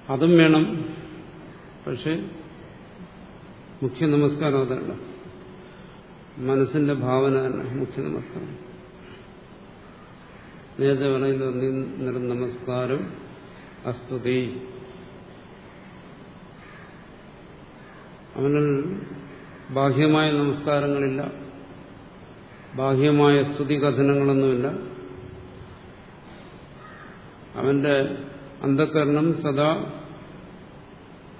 അതും വേണം. പക്ഷെ മുഖ്യ നമസ്കാരം അതല്ല. മനസ്സിന്റെ ഭാവന തന്നെ മുഖ്യ നമസ്കാരം. നേരത്തെ പറയുന്ന നമസ്കാരം അസ്തുതി. അവനിൽ ബാഹ്യമായ നമസ്കാരങ്ങളില്ല. ബാഹ്യമായ സ്തുതി കഥനങ്ങളൊന്നുമില്ല. അവന്റെ അന്ധകരണം സദാ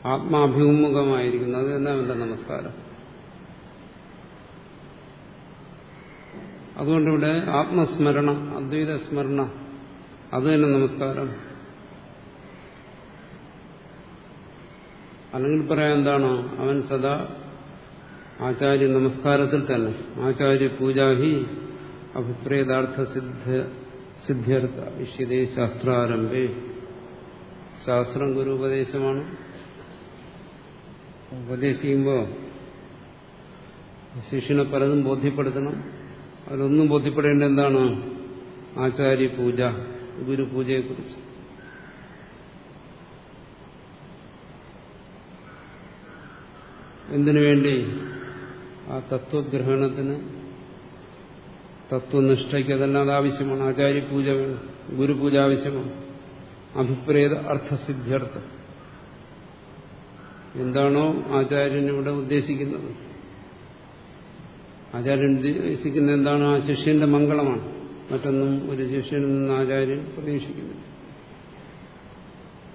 ആത്മാഭിമുഖമായിരിക്കുന്നു. അത് തന്നെ അവന്റെ നമസ്കാരം? അതുകൊണ്ടിവിടെ ആത്മസ്മരണ അദ്വൈത സ്മരണ അത് തന്നെ നമസ്കാരം. അല്ലെങ്കിൽ പറയാൻ എന്താണോ അവൻ സദാ ആചാര്യ നമസ്കാരത്തിൽ തന്നെ. ആചാര്യ പൂജാഹി അഭിപ്രേതാർത്ഥ സിദ്ധ സിദ്ധ്യർത്ഥ ഇഷ്യതേ ശാസ്ത്രാരംഭേ. ശാസ്ത്രം ഗുരു ഉപദേശമാണ് ഉപദേശിക്കുമ്പോൾ ശിഷ്യനെ പലതും ബോധ്യപ്പെടുത്തണം. അതിലൊന്നും ബോധ്യപ്പെടേണ്ട എന്താണ്? ആചാര്യ പൂജ ഗുരുപൂജയെക്കുറിച്ച്. എന്തിനു വേണ്ടി? ആ തത്വഗ്രഹണത്തിന് തത്വനിഷ്ഠയ്ക്ക് അതെല്ലാം അത് ആവശ്യമാണ്. ആചാര്യ പൂജ വേണം ഗുരുപൂജ ആവശ്യമാണ്. അഭിപ്രേത അർത്ഥസിദ്ധ്യർത്ഥം. എന്താണോ ആചാര്യൻ ഇവിടെ ഉദ്ദേശിക്കുന്നത്? ആചാര്യൻ ഉദ്ദേശിക്കുന്ന എന്താണ്? ആ ശിഷ്യന്റെ മംഗളമാണ്. മറ്റൊന്നും ഒരു ശിഷ്യനിൽ നിന്ന് ആചാര്യൻ പ്രതീക്ഷിക്കുന്നില്ല.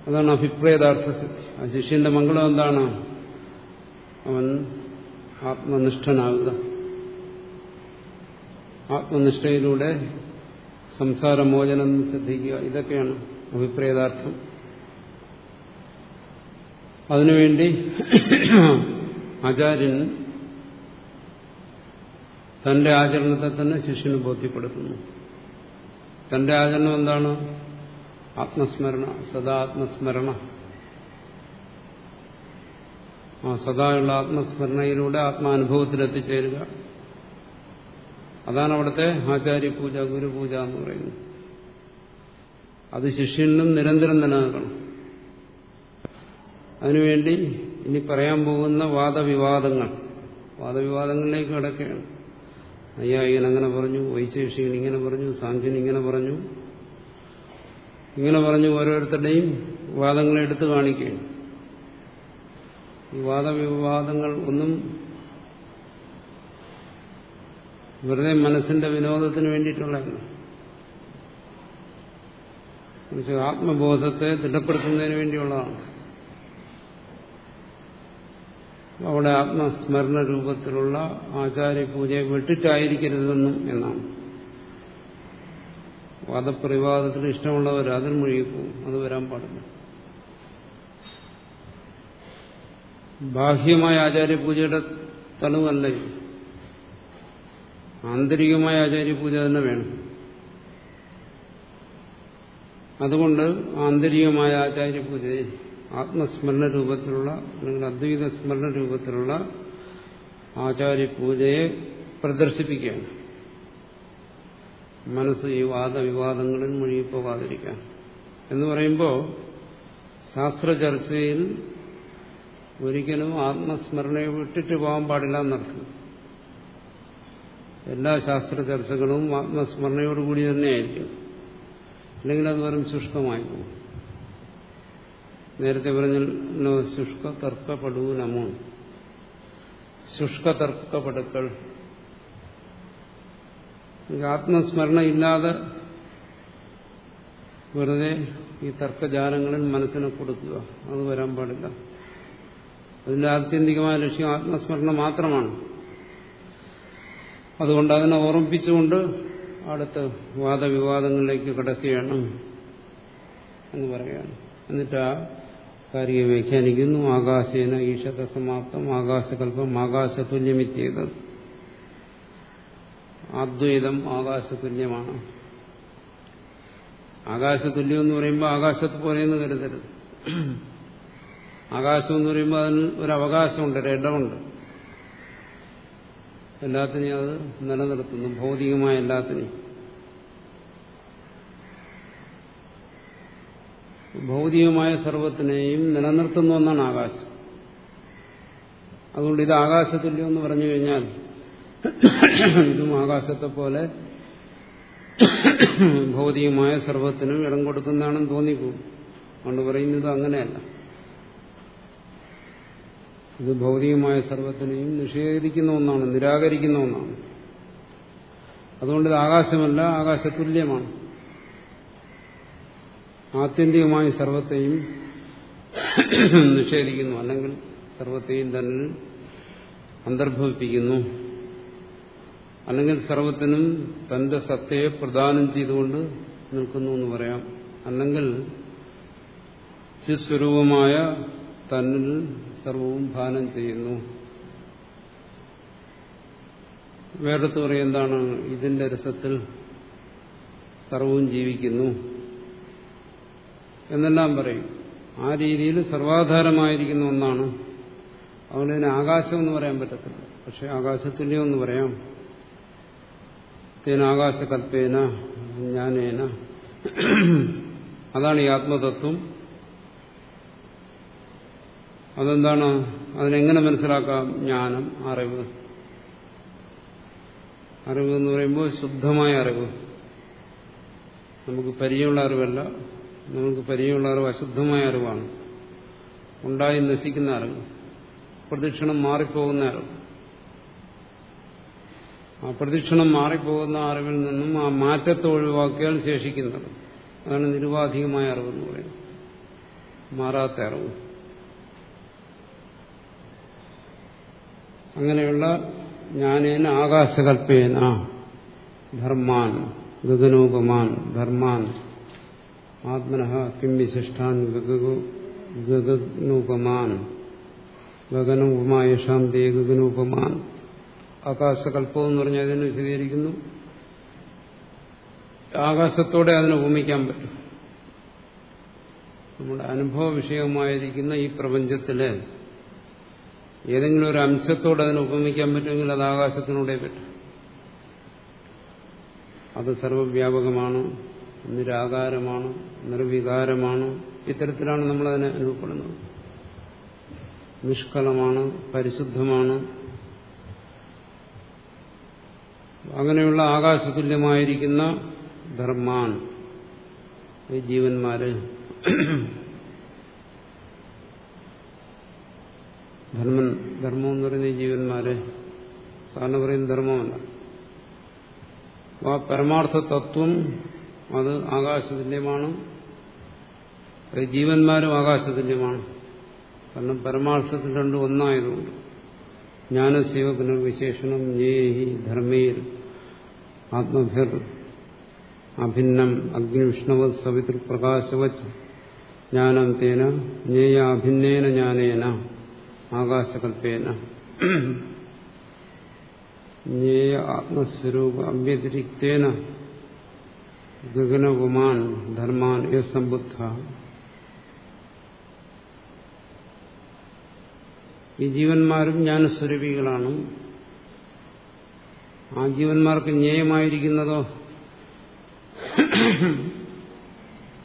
അതാണ് അഭിപ്രേതാർത്ഥസിദ്ധി ആ ശിഷ്യന്റെ മംഗളം എന്താണ്? അവൻ ആത്മനിഷ്ഠനാകുക. ആത്മനിഷ്ഠയിലൂടെ സംസാരമോചനം സിദ്ധിക്കുക. ഇതൊക്കെയാണ് അഭിപ്രേതാർത്ഥം അതിനുവേണ്ടി ആചാര്യൻ തന്റെ ആചരണത്തെ തന്നെ ശിഷ്യന് ബോധ്യപ്പെടുത്തുന്നു. തന്റെ ആചരണം എന്താണ്? ആത്മസ്മരണ സദാ ആത്മസ്മരണ. ആ സദായുള്ള ആത്മസ്മരണയിലൂടെ ആത്മാനുഭവത്തിലെത്തിച്ചേരുക. അതാണ് അവിടുത്തെ ആചാര്യപൂജ ഗുരുപൂജ എന്ന് പറയുന്നത്. അത് ശിഷ്യനും നിരന്തരം നിലനിൽക്കണം അതിനുവേണ്ടി ഇനി പറയാൻ പോകുന്ന വാദവിവാദങ്ങൾ. വാദവിവാദങ്ങളിലേക്ക് കിടക്കുകയാണ്. ഇങ്ങനെ അങ്ങനെ പറഞ്ഞു വൈശേഷികൻ ഇങ്ങനെ പറഞ്ഞു സാഖ്യൻ ഇങ്ങനെ പറഞ്ഞു. ഇങ്ങനെ പറഞ്ഞു ഓരോരുത്തരുടെയും വാദങ്ങളെ എടുത്തു കാണിക്കുകയാണ്. ഈ വാദവിവാദങ്ങൾ ഒന്നും വെറുതെ മനസ്സിന്റെ വിനോദത്തിന് വേണ്ടിയിട്ടുള്ളതല്ല. ആത്മബോധത്തെ ദൃഢപ്പെടുത്തുന്നതിന് വേണ്ടിയുള്ളതാണ്. അവിടെ ആത്മസ്മരണ രൂപത്തിലുള്ള ആചാര്യപൂജയെ വിട്ടിട്ടായിരിക്കരുതെന്നും എന്നാണ്. വാദപ്രവിവാദത്തിന് ഇഷ്ടമുള്ളവർ അതിൽ മുഴുകിപ്പോവും. അത് വരാൻ പാടില്ല. ബാഹ്യമായ ആചാര്യപൂജയുടെ തണുവല്ല ഇത്. ആന്തരികമായ ആചാര്യപൂജ തന്നെ വേണം. അതുകൊണ്ട് ആന്തരികമായ ആചാര്യപൂജയെ ആത്മസ്മരണ രൂപത്തിലുള്ള അല്ലെങ്കിൽ അദ്വൈത സ്മരണ രൂപത്തിലുള്ള ആചാര്യപൂജയെ പ്രദർശിപ്പിക്കുകയാണ്. മനസ്സ് ഈ വാദവിവാദങ്ങളിൽ മുഴുകിപ്പോവാതിരിക്കാൻ. എന്ന് പറയുമ്പോൾ ശാസ്ത്ര ചർച്ചയിൽ ഒരിക്കലും ആത്മസ്മരണയെ വിട്ടിട്ട് പോകാൻ പാടില്ല എന്നർത്ഥം എല്ലാ ശാസ്ത്ര ചർച്ചകളും ആത്മസ്മരണയോടുകൂടി തന്നെയായിരിക്കും. അല്ലെങ്കിൽ അത് വെറും ശുഷ്കമായി പോകും നേരത്തെ പറഞ്ഞല്ലോ ശുഷ്ക തർക്കപ്പെടു നമോ ശുഷ്ക തർക്കപ്പെടുക്കൾ ആത്മസ്മരണ ഇല്ലാതെ വെറുതെ ഈ തർക്കജാലങ്ങളിൽ മനസ്സിനെ കൊടുക്കുക. അത് വരാൻ പാടില്ല. അതിന്റെ ആത്യന്തികമായ ലക്ഷ്യം ആത്മസ്മരണ മാത്രമാണ്. അതുകൊണ്ട് അതിനെ ഓർമ്മിപ്പിച്ചുകൊണ്ട് അടുത്ത് വാദവിവാദങ്ങളിലേക്ക് കിടക്കുകയാണ് എന്ന് പറയുകയാണ്. എന്നിട്ട് ആ കാര്യം വ്യാഖ്യാനിക്കുന്നു. ആകാശേന ഈശത സമാപ്തം ആകാശകല്പം ആകാശതുല്യമിത്യത്. അദ്വൈതം ആകാശതുല്യമാണ്. ആകാശതുല്യം എന്ന് പറയുമ്പോൾ ആകാശത്ത് പോലെയെന്ന് കരുതരുത്. ആകാശം എന്ന് പറയുമ്പോൾ അതിന് ഒരു അവകാശമുണ്ട് ഒരു ഇടമുണ്ട്. എല്ലാത്തിനെയും അത് നിലനിർത്തുന്നു ഭൗതികമായ എല്ലാത്തിനെയും. ഭൗതികമായ സർവത്തിനെയും നിലനിർത്തുന്നു എന്നാണ് ആകാശം. അതുകൊണ്ട് ഇത് ആകാശത്തുല്യം എന്ന് പറഞ്ഞു കഴിഞ്ഞാൽ ഇതും ആകാശത്തെ പോലെ ഭൗതികമായ സർവത്തിനും ഇടം കൊടുക്കുന്നതാണെന്ന് തോന്നിപ്പോകും. അതുകൊണ്ട് പറയുന്നത് അങ്ങനെയല്ല. ഇത് ഭൗതികമായ സർവത്തിനെയും നിഷേധിക്കുന്ന ഒന്നാണ് നിരാകരിക്കുന്ന ഒന്നാണ്. അതുകൊണ്ട് ഇത് ആകാശമല്ല ആകാശതുല്യമാണ്. ആത്യന്തികമായി സർവത്തെയും നിഷേധിക്കുന്നു. അല്ലെങ്കിൽ സർവത്തെയും തന്നെ അന്തർഭവിപ്പിക്കുന്നു. അല്ലെങ്കിൽ സർവത്തിനും തന്റെ സത്തയെ പ്രദാനം ചെയ്തുകൊണ്ട് നിൽക്കുന്നു എന്ന് പറയാം. അല്ലെങ്കിൽ ചിസ്വരൂപമായ തന്നിൽ സർവവും ഭാനം ചെയ്യുന്നു. വേറെടുത്ത് പറയും എന്താണ്? ഇതിന്റെ രസത്തിൽ സർവവും ജീവിക്കുന്നു. എന്നെല്ലാം പറയും. ആ രീതിയിൽ സർവാധാരമായിരിക്കുന്ന ഒന്നാണ്. അതുകൊണ്ട് ഇതിന് ആകാശം എന്ന് പറയാൻ പറ്റത്തില്ല. പക്ഷെ ആകാശത്തുല്യം എന്ന് പറയാം. തേനാകാശകൽപ്പേന ജ്ഞാനേന. അതാണ് ഈ ആത്മതത്വം. അതെന്താണ്? അതിനെങ്ങനെ മനസ്സിലാക്കാം? ജ്ഞാനം അറിവ്. അറിവ് എന്ന് പറയുമ്പോൾ ശുദ്ധമായ അറിവ്. നമുക്ക് പരിചയമുള്ള അറിവല്ല. നമുക്ക് പരിചയമുള്ള അറിവ് അശുദ്ധമായ അറിവാണ്. ഉണ്ടായി നശിക്കുന്ന അറിവ്. പ്രദക്ഷിണം മാറിപ്പോകുന്ന അറിവ്. ആ പ്രദക്ഷിണം മാറിപ്പോകുന്ന അറിവിൽ നിന്നും ആ മാറ്റത്തെ ഒഴിവാക്കിയാൽ ശേഷിക്കുന്നത്. അതാണ് നിരുപാധികമായ അറിവ് എന്ന് പറയുന്നത്. മാറാത്ത അറിവ്. അങ്ങനെയുള്ള ജ്ഞാനേന ആകാശകൽപ്പേന ധർമാൻ ഗഗനോപമാൻ ധർമാൻ. ആത്മനഃ കിം വിശിഷ്ടാൻ ഗഗനൂപമാൻ ഗഗനോപമായേഷാം ദേ ഗഗനൂപമാൻ ആകാശകൽപ്പം എന്ന് പറഞ്ഞാൽ അതിനെ വിശദീകരിക്കുന്നു. ആകാശത്തോടെ അതിനെ ഉപമിക്കാൻ പറ്റും. നമ്മുടെ അനുഭവ വിഷയമായിരിക്കുന്ന ഈ പ്രപഞ്ചത്തിലെ ഏതെങ്കിലും ഒരു അംശത്തോടെ അതിനെ ഉപമിക്കാൻ പറ്റുമെങ്കിൽ അത് ആകാശത്തിനൂടെ പറ്റും. അത് സർവവ്യാപകമാണ്. നിരാകാരമാണ് നിർവികാരമാണ്. ഇത്തരത്തിലാണ് നമ്മളതിനെ അനുഭവപ്പെടുന്നത്. നിഷ്കളമാണ് പരിശുദ്ധമാണ്. അങ്ങനെയുള്ള ആകാശതുല്യമായിരിക്കുന്ന ധർമാൻ ജീവന്മാര്. ധർമ്മൻ ധർമ്മം എന്ന് പറയുന്ന ഈ ജീവന്മാര്. സാധാരണ പറയുന്ന ധർമ്മമല്ല. ആ പരമാർത്ഥ തത്വം അത് ആകാശതുല്യമാണ് ജീവന്മാരും ആകാശതുല്യമാണ് കാരണം പരമാർത്ഥത്തിൽ രണ്ടും ഒന്നായതുകൊണ്ട്. ജ്ഞാനശിവ പുനർവിശേഷണം ജേഹി ധർമ്മേർ ആത്മഭിർ അഭിന്നം അഗ്നിവിഷ്ണവ സവിതൃ പ്രകാശവച്ച് ജ്ഞാനം തേന ജ്ഞേയ അഭിന്നേന ജ്ഞാനേന ആകാശകൽപ്പേന. ജ്ഞേയ ആത്മസ്വരൂപ അവ്യതിരിക്തേന ഗഗനകുമാൻ ധർമാൻ യസംബുദ്ധ ഈ ജീവന്മാരും ജ്ഞാനസ്വരൂപികളാണ്. ആ ജീവന്മാർക്ക് ജ്ഞേയമായിരിക്കുന്നതോ?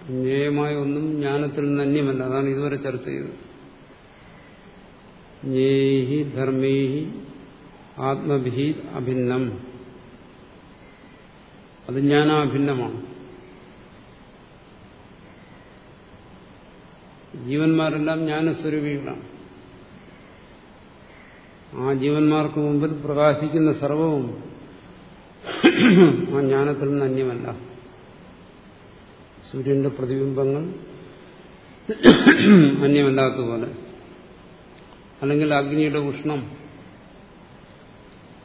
ജ്ഞേയമായ ഒന്നും ജ്ഞാനത്തിൽ നിന്ന് അന്യമല്ല. അതാണ് ഇതുവരെ ചർച്ച ചെയ്തത്. ജ്ഞേഹി ധർമ്മേഹി ആത്മഭി അഭിന്നം. അത് ജ്ഞാനാഭിന്നമാണ്. ജീവന്മാരെല്ലാം ജ്ഞാനസ്വരൂപികളാണ്. ആ ജീവന്മാർക്ക് മുമ്പിൽ പ്രകാശിക്കുന്ന സർവവും ആ ജ്ഞാനത്തിൽ നിന്ന് അന്യമല്ല. സൂര്യന്റെ പ്രതിബിംബങ്ങൾ അന്യമല്ലാത്തതുപോലെ. അല്ലെങ്കിൽ അഗ്നിയുടെ ഉഷ്ണം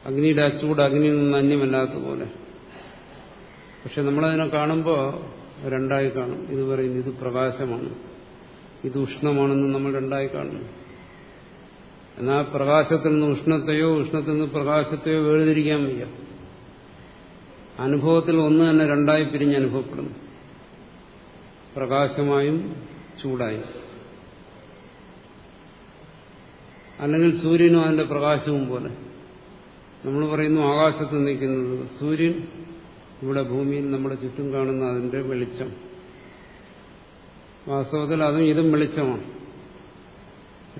അഗ്നിയുടെ അച്ചുകൂടെ അഗ്നിയിൽ നിന്ന് അന്യമല്ലാത്തതുപോലെ. പക്ഷെ നമ്മളതിനെ കാണുമ്പോൾ രണ്ടായി കാണും. ഇത് പറയുന്നു ഇത് പ്രകാശമാണ്. ഇത് ഉഷ്ണമാണെന്ന് നമ്മൾ രണ്ടായി കാണുന്നു എന്നാൽ പ്രകാശത്തിൽ നിന്ന് ഉഷ്ണത്തെയോ ഉഷ്ണത്തിൽ നിന്ന് പ്രകാശത്തെയോ വേർതിരിക്കാൻ വയ്യ. അനുഭവത്തിൽ ഒന്ന് തന്നെ രണ്ടായി പിരിഞ്ഞ് അനുഭവപ്പെടുന്നു. പ്രകാശമായും ചൂടായും. അല്ലെങ്കിൽ സൂര്യനും അതിന്റെ പ്രകാശവും പോലെ. നമ്മൾ പറയുന്നു ആകാശത്ത് നിൽക്കുന്നത് സൂര്യൻ ഇവിടെ ഭൂമിയിൽ നമ്മുടെ ചുറ്റും കാണുന്ന അതിന്റെ വെളിച്ചം. വാസ്തവത്തിൽ അതും ഇതും വെളിച്ചമാണ്.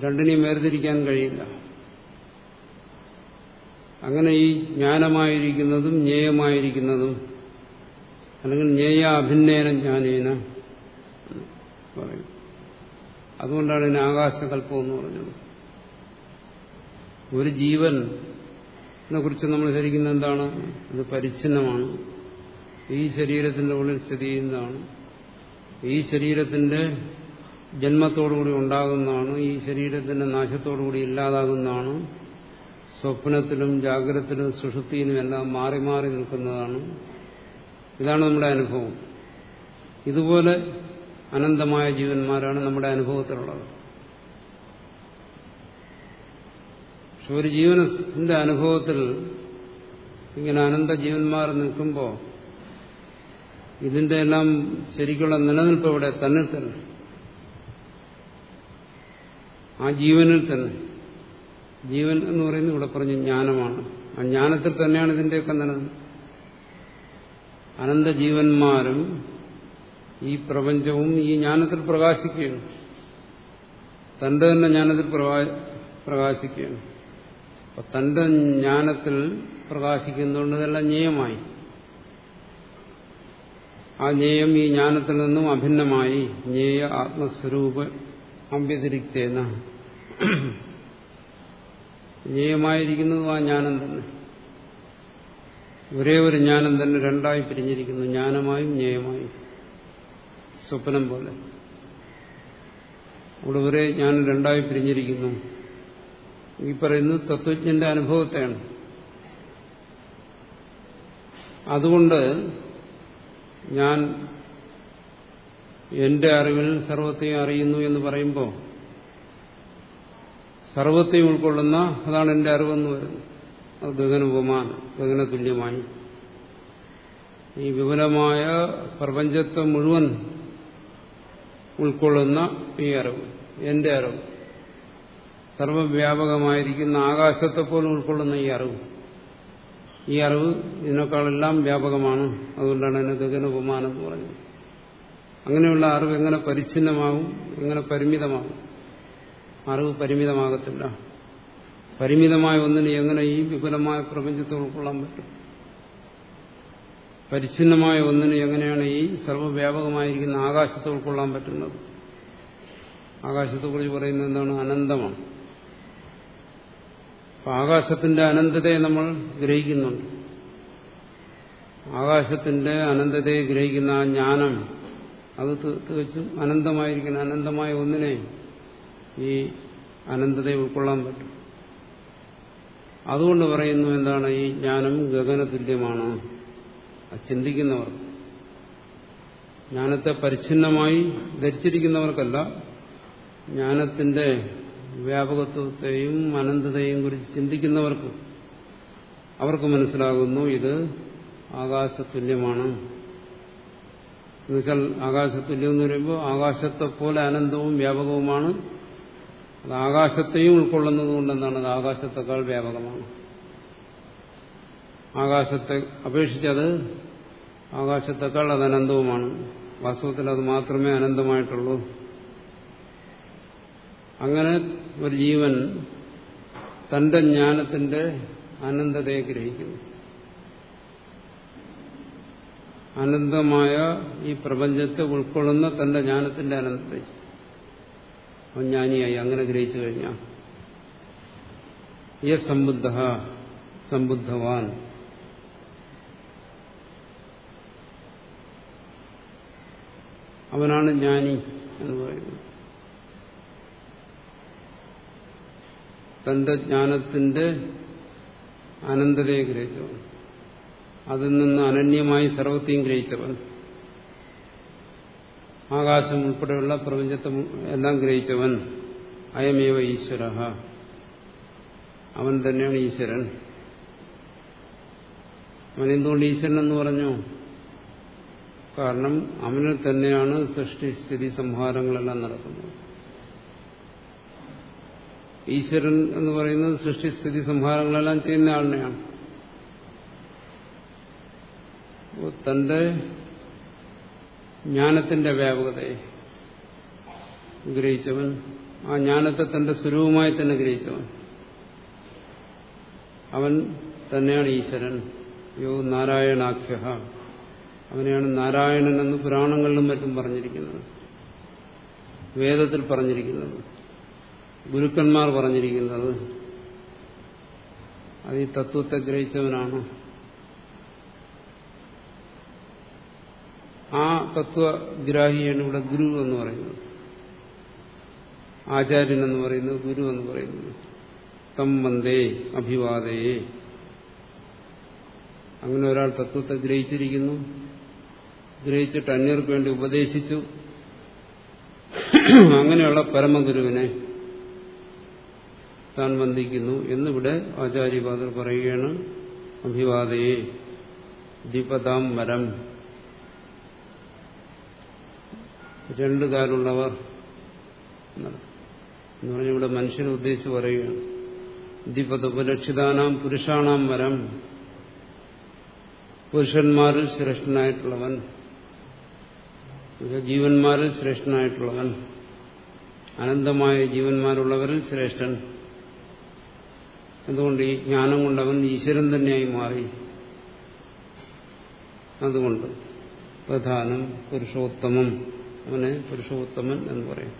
രണ്ടിനെയും വേർതിരിക്കാൻ കഴിയില്ല. അങ്ങനെ ഈ ജ്ഞാനമായിരിക്കുന്നതും ജ്ഞേയമായിരിക്കുന്നതും അല്ലെങ്കിൽ ജ്ഞേയ അഭിന്നേന ജ്ഞാനേന പറയും. അതുകൊണ്ടാണ് ഇതിന് ആകാശകല്പം എന്ന് പറഞ്ഞത്. ഒരു ജീവനെ കുറിച്ച് നമ്മൾ ധരിക്കുന്ന എന്താണ്? ഇത് പരിച്ഛിന്നമാണ്. ഈ ശരീരത്തിന്റെ ഉള്ളിൽ സ്ഥിതി ചെയ്യുന്നതാണ്. ഈ ശരീരത്തിന്റെ ജന്മത്തോടുകൂടി ഉണ്ടാകുന്നതാണ്. ഈ ശരീരത്തിന്റെ നാശത്തോടുകൂടി ഇല്ലാതാകുന്നതാണ്. സ്വപ്നത്തിലും ജാഗ്രതത്തിലും സുഷുപ്തിയിലും എല്ലാം മാറി മാറി നിൽക്കുന്നതാണ്. ഇതാണ് നമ്മുടെ അനുഭവം. ഇതുപോലെ അനന്തമായ ജീവന്മാരാണ് നമ്മുടെ അനുഭവത്തിലുള്ളത്. പക്ഷെ ഒരു ജീവനത്തിന്റെ അനുഭവത്തിൽ ഇങ്ങനെ അനന്ത ജീവന്മാർ നിൽക്കുമ്പോൾ ഇതിന്റെ എല്ലാം ശരിക്കുള്ള നിലനിൽപ്പ് ഇവിടെ തന്നെ തന്നെ. ആ ജീവനിൽ തന്നെ. ജീവൻ എന്ന് പറയുന്നത് ഇവിടെ പറഞ്ഞ ജ്ഞാനമാണ്. ആ ജ്ഞാനത്തിൽ തന്നെയാണ് ഇതിന്റെയൊക്കെ നിലനിൽപ്പ്. അനന്ത ജീവന്മാരും ഈ പ്രപഞ്ചവും ഈ ജ്ഞാനത്തിൽ പ്രകാശിക്കുകയാണ്. തന്റെ തന്നെ ജ്ഞാനത്തിൽ പ്രകാശിക്കുകയാണ്. അപ്പൊ തന്റെ ജ്ഞാനത്തിൽ പ്രകാശിക്കുന്നതുകൊണ്ട് ഇതെല്ലാം ജ്ഞേയമായി. ആ ജ്ഞേയം ഈ ജ്ഞാനത്തിൽ നിന്നും അഭിന്നമായി. ജ്ഞേയ ആത്മസ്വരൂപ അമ്പ്യതിരിക്തേന ജ്ഞേയമായിരിക്കുന്നതും ആ ജ്ഞാനം തന്നെ. ഒരേ ഒരു ജ്ഞാനം തന്നെ രണ്ടായി പിരിഞ്ഞിരിക്കുന്നു. ജ്ഞാനമായും ജ്ഞേയമായും. സ്വപ്നം പോലെ. ഇവിടെ ഒരേ ജ്ഞാനം രണ്ടായി പിരിഞ്ഞിരിക്കുന്നു. ഈ പറയുന്നത് തത്വജ്ഞന്റെ അനുഭവത്തെയാണ്. അതുകൊണ്ട് ഞാൻ എന്റെ അറിവിൽ സർവത്തെയും അറിയുന്നു എന്ന് പറയുമ്പോൾ സർവത്തെയും ഉൾക്കൊള്ളുന്ന അതാണ് എന്റെ അറിവെന്ന് വരുന്നത് അത് ഗഗനോപമാനം ഗഗനതുല്യമായി. ഈ വിപുലമായ പ്രപഞ്ചത്തെ മുഴുവൻ ഉൾക്കൊള്ളുന്ന ഈ അറിവ് എന്റെ അറിവ്. സർവവ്യാപകമായിരിക്കുന്ന ആകാശത്തെ പോലും ഉൾക്കൊള്ളുന്ന ഈ അറിവ്. ഈ അറിവ് ഇതിനേക്കാളെല്ലാം വ്യാപകമാണ്. അതുകൊണ്ടാണ് എന്നെ ഗഗന ഉപമാനം എന്ന് പറഞ്ഞത്. അങ്ങനെയുള്ള അറിവ് എങ്ങനെ പരിച്ഛിന്നമാകും? എങ്ങനെ പരിമിതമാകും? അറിവ് പരിമിതമാകത്തില്ല. പരിമിതമായ ഒന്നിനെ എങ്ങനെ ഈ വിപുലമായ പ്രപഞ്ചത്തെ ഉൾക്കൊള്ളാൻ പറ്റും? പരിച്ഛിന്നമായ ഒന്നിന് എങ്ങനെയാണ് ഈ സർവവ്യാപകമായിരിക്കുന്ന ആകാശത്തെ ഉൾക്കൊള്ളാൻ പറ്റുന്നത്? ആകാശത്തെക്കുറിച്ച് പറയുന്നത് എന്താണ്? അനന്തമാണ്. ആകാശത്തിന്റെ അനന്തതയെ നമ്മൾ ഗ്രഹിക്കുന്നുണ്ട്. ആകാശത്തിന്റെ അനന്തതയെ ഗ്രഹിക്കുന്ന ആ ജ്ഞാനം അത് തികച്ചും അനന്തമായിരിക്കുന്ന അനന്തമായ ഒന്നിനെ ഈ അനന്തതയെ ഉൾക്കൊള്ളാൻ പറ്റും. അതുകൊണ്ട് പറയുന്നു എന്താണ് ഈ ജ്ഞാനം ഗഗനതുല്യമാണ്. ചിന്തിക്കുന്നവർ ജ്ഞാനത്തെ പരിച്ഛിന്നമായി ധരിച്ചിരിക്കുന്നവർക്കല്ല ജ്ഞാനത്തിന്റെ വ്യാപകത്വത്തെയും അനന്തതയെയും കുറിച്ച് ചിന്തിക്കുന്നവർക്ക് അവർക്ക് മനസ്സിലാകുന്നു ഇത് ആകാശതുല്യമാണ്. എന്നുവെച്ചാൽ ആകാശതുല്യം എന്ന് പറയുമ്പോൾ ആകാശത്തെ പോലെ അനന്തവും വ്യാപകവുമാണ്. അത് ആകാശത്തെയും ഉൾക്കൊള്ളുന്നതുകൊണ്ടെന്നാണ് അത് ആകാശത്തെക്കാൾ വ്യാപകമാണ്. ആകാശത്തെ അപേക്ഷിച്ചത് ആകാശത്തെക്കാൾ അത് അനന്തവുമാണ്. വാസ്തവത്തിൽ അത് മാത്രമേ അനന്തമായിട്ടുള്ളൂ. അങ്ങനെ ഒരു ജീവൻ തന്റെ ജ്ഞാനത്തിന്റെ അനന്തതയെ ഗ്രഹിക്കുന്നു. അനന്തമായ ഈ പ്രപഞ്ചത്തെ ഉൾക്കൊള്ളുന്ന തന്റെ ജ്ഞാനത്തിന്റെ അനന്തത അവൻ ജ്ഞാനിയായി അങ്ങനെ ഗ്രഹിച്ചു കഴിഞ്ഞാൽ യ സമ്പുദ്ധ സമ്പുദ്ധവാൻ. അവനാണ് ജ്ഞാനി എന്ന് പറയുന്നത്. തന്റെ ജ്ഞാനത്തിന്റെ അനന്തതയെ ഗ്രഹിച്ചവൻ. അതിൽ നിന്ന് അനന്യമായി സർവത്തെയും ഗ്രഹിച്ചവൻ. ആകാശം ഉൾപ്പെടെയുള്ള പ്രപഞ്ചത്തെ എല്ലാം ഗ്രഹിച്ചവൻ. അയമേവ ഈശ്വര. അവൻ തന്നെയാണ് ഈശ്വരൻ. അവൻ എന്തുകൊണ്ട് ഈശ്വരൻ എന്ന് പറഞ്ഞു? കാരണം അവനിൽ തന്നെയാണ് സൃഷ്ടി സ്ഥിതി സംഹാരങ്ങളെല്ലാം നടക്കുന്നത്. ഈശ്വരൻ എന്ന് പറയുന്നത് സൃഷ്ടിസ്ഥിതി സംഹാരങ്ങളെല്ലാം ചെയ്യുന്ന ആളിനെയാണ്. തന്റെ ജ്ഞാനത്തിന്റെ വ്യാപകതയെ ഗ്രഹിച്ചവൻ ആ ജ്ഞാനത്തെ തന്റെ സ്വരൂപമായി തന്നെ ഗ്രഹിച്ചവൻ. അവൻ തന്നെയാണ് ഈശ്വരൻ. യോ നാരായണാഖ്യ അവനെയാണ് നാരായണൻ എന്ന് പുരാണങ്ങളിലും മറ്റും പറഞ്ഞിരിക്കുന്നത്. വേദത്തിൽ പറഞ്ഞിരിക്കുന്നത്. ഗുരുക്കന്മാർ പറഞ്ഞിരിക്കുന്നത് അത് ഈ തത്വത്തെ ഗ്രഹിച്ചവനാണ്. ആ തത്വഗ്രാഹിയാണ് ഇവിടെ ഗുരു എന്ന് പറയുന്നത്. ആചാര്യൻ എന്ന് പറയുന്നത് ഗുരു എന്ന് പറയുന്നത്. വന്ദേ അഭിവാദയെ അങ്ങനെ ഒരാൾ തത്വത്തെ ഗ്രഹിച്ചിരിക്കുന്നു. ഗ്രഹിച്ചിട്ട് അന്യർക്ക് വേണ്ടി ഉപദേശിച്ചു. അങ്ങനെയുള്ള പരമഗുരുവിനെ താൻ വന്ദിക്കുന്നു എന്നിവിടെ ആചാര്യപാദർ പറയുകയാണ് അഭിവാദയെ ദ്വിപദാം മരം രണ്ടു കാലുള്ളവർ എന്ന് പറഞ്ഞ ഇവിടെ മനുഷ്യനെ ഉദ്ദേശിച്ച് പറയുകയാണ് ദീപതുപലക്ഷിതാനാം പുരുഷാണാം മരം പുരുഷന്മാരിൽ ശ്രേഷ്ഠനായിട്ടുള്ളവൻ ജീവന്മാരിൽ ശ്രേഷ്ഠനായിട്ടുള്ളവൻ അനന്തമായ ജീവന്മാരുള്ളവരിൽ ശ്രേഷ്ഠൻ എന്തുകൊണ്ട് ഈ ജ്ഞാനം കൊണ്ട് അവൻ ഈശ്വരൻ തന്നെയായി മാറി. അതുകൊണ്ട് പ്രധാനം പുരുഷോത്തമം. അവനെ പുരുഷോത്തമൻ എന്ന് പറയും.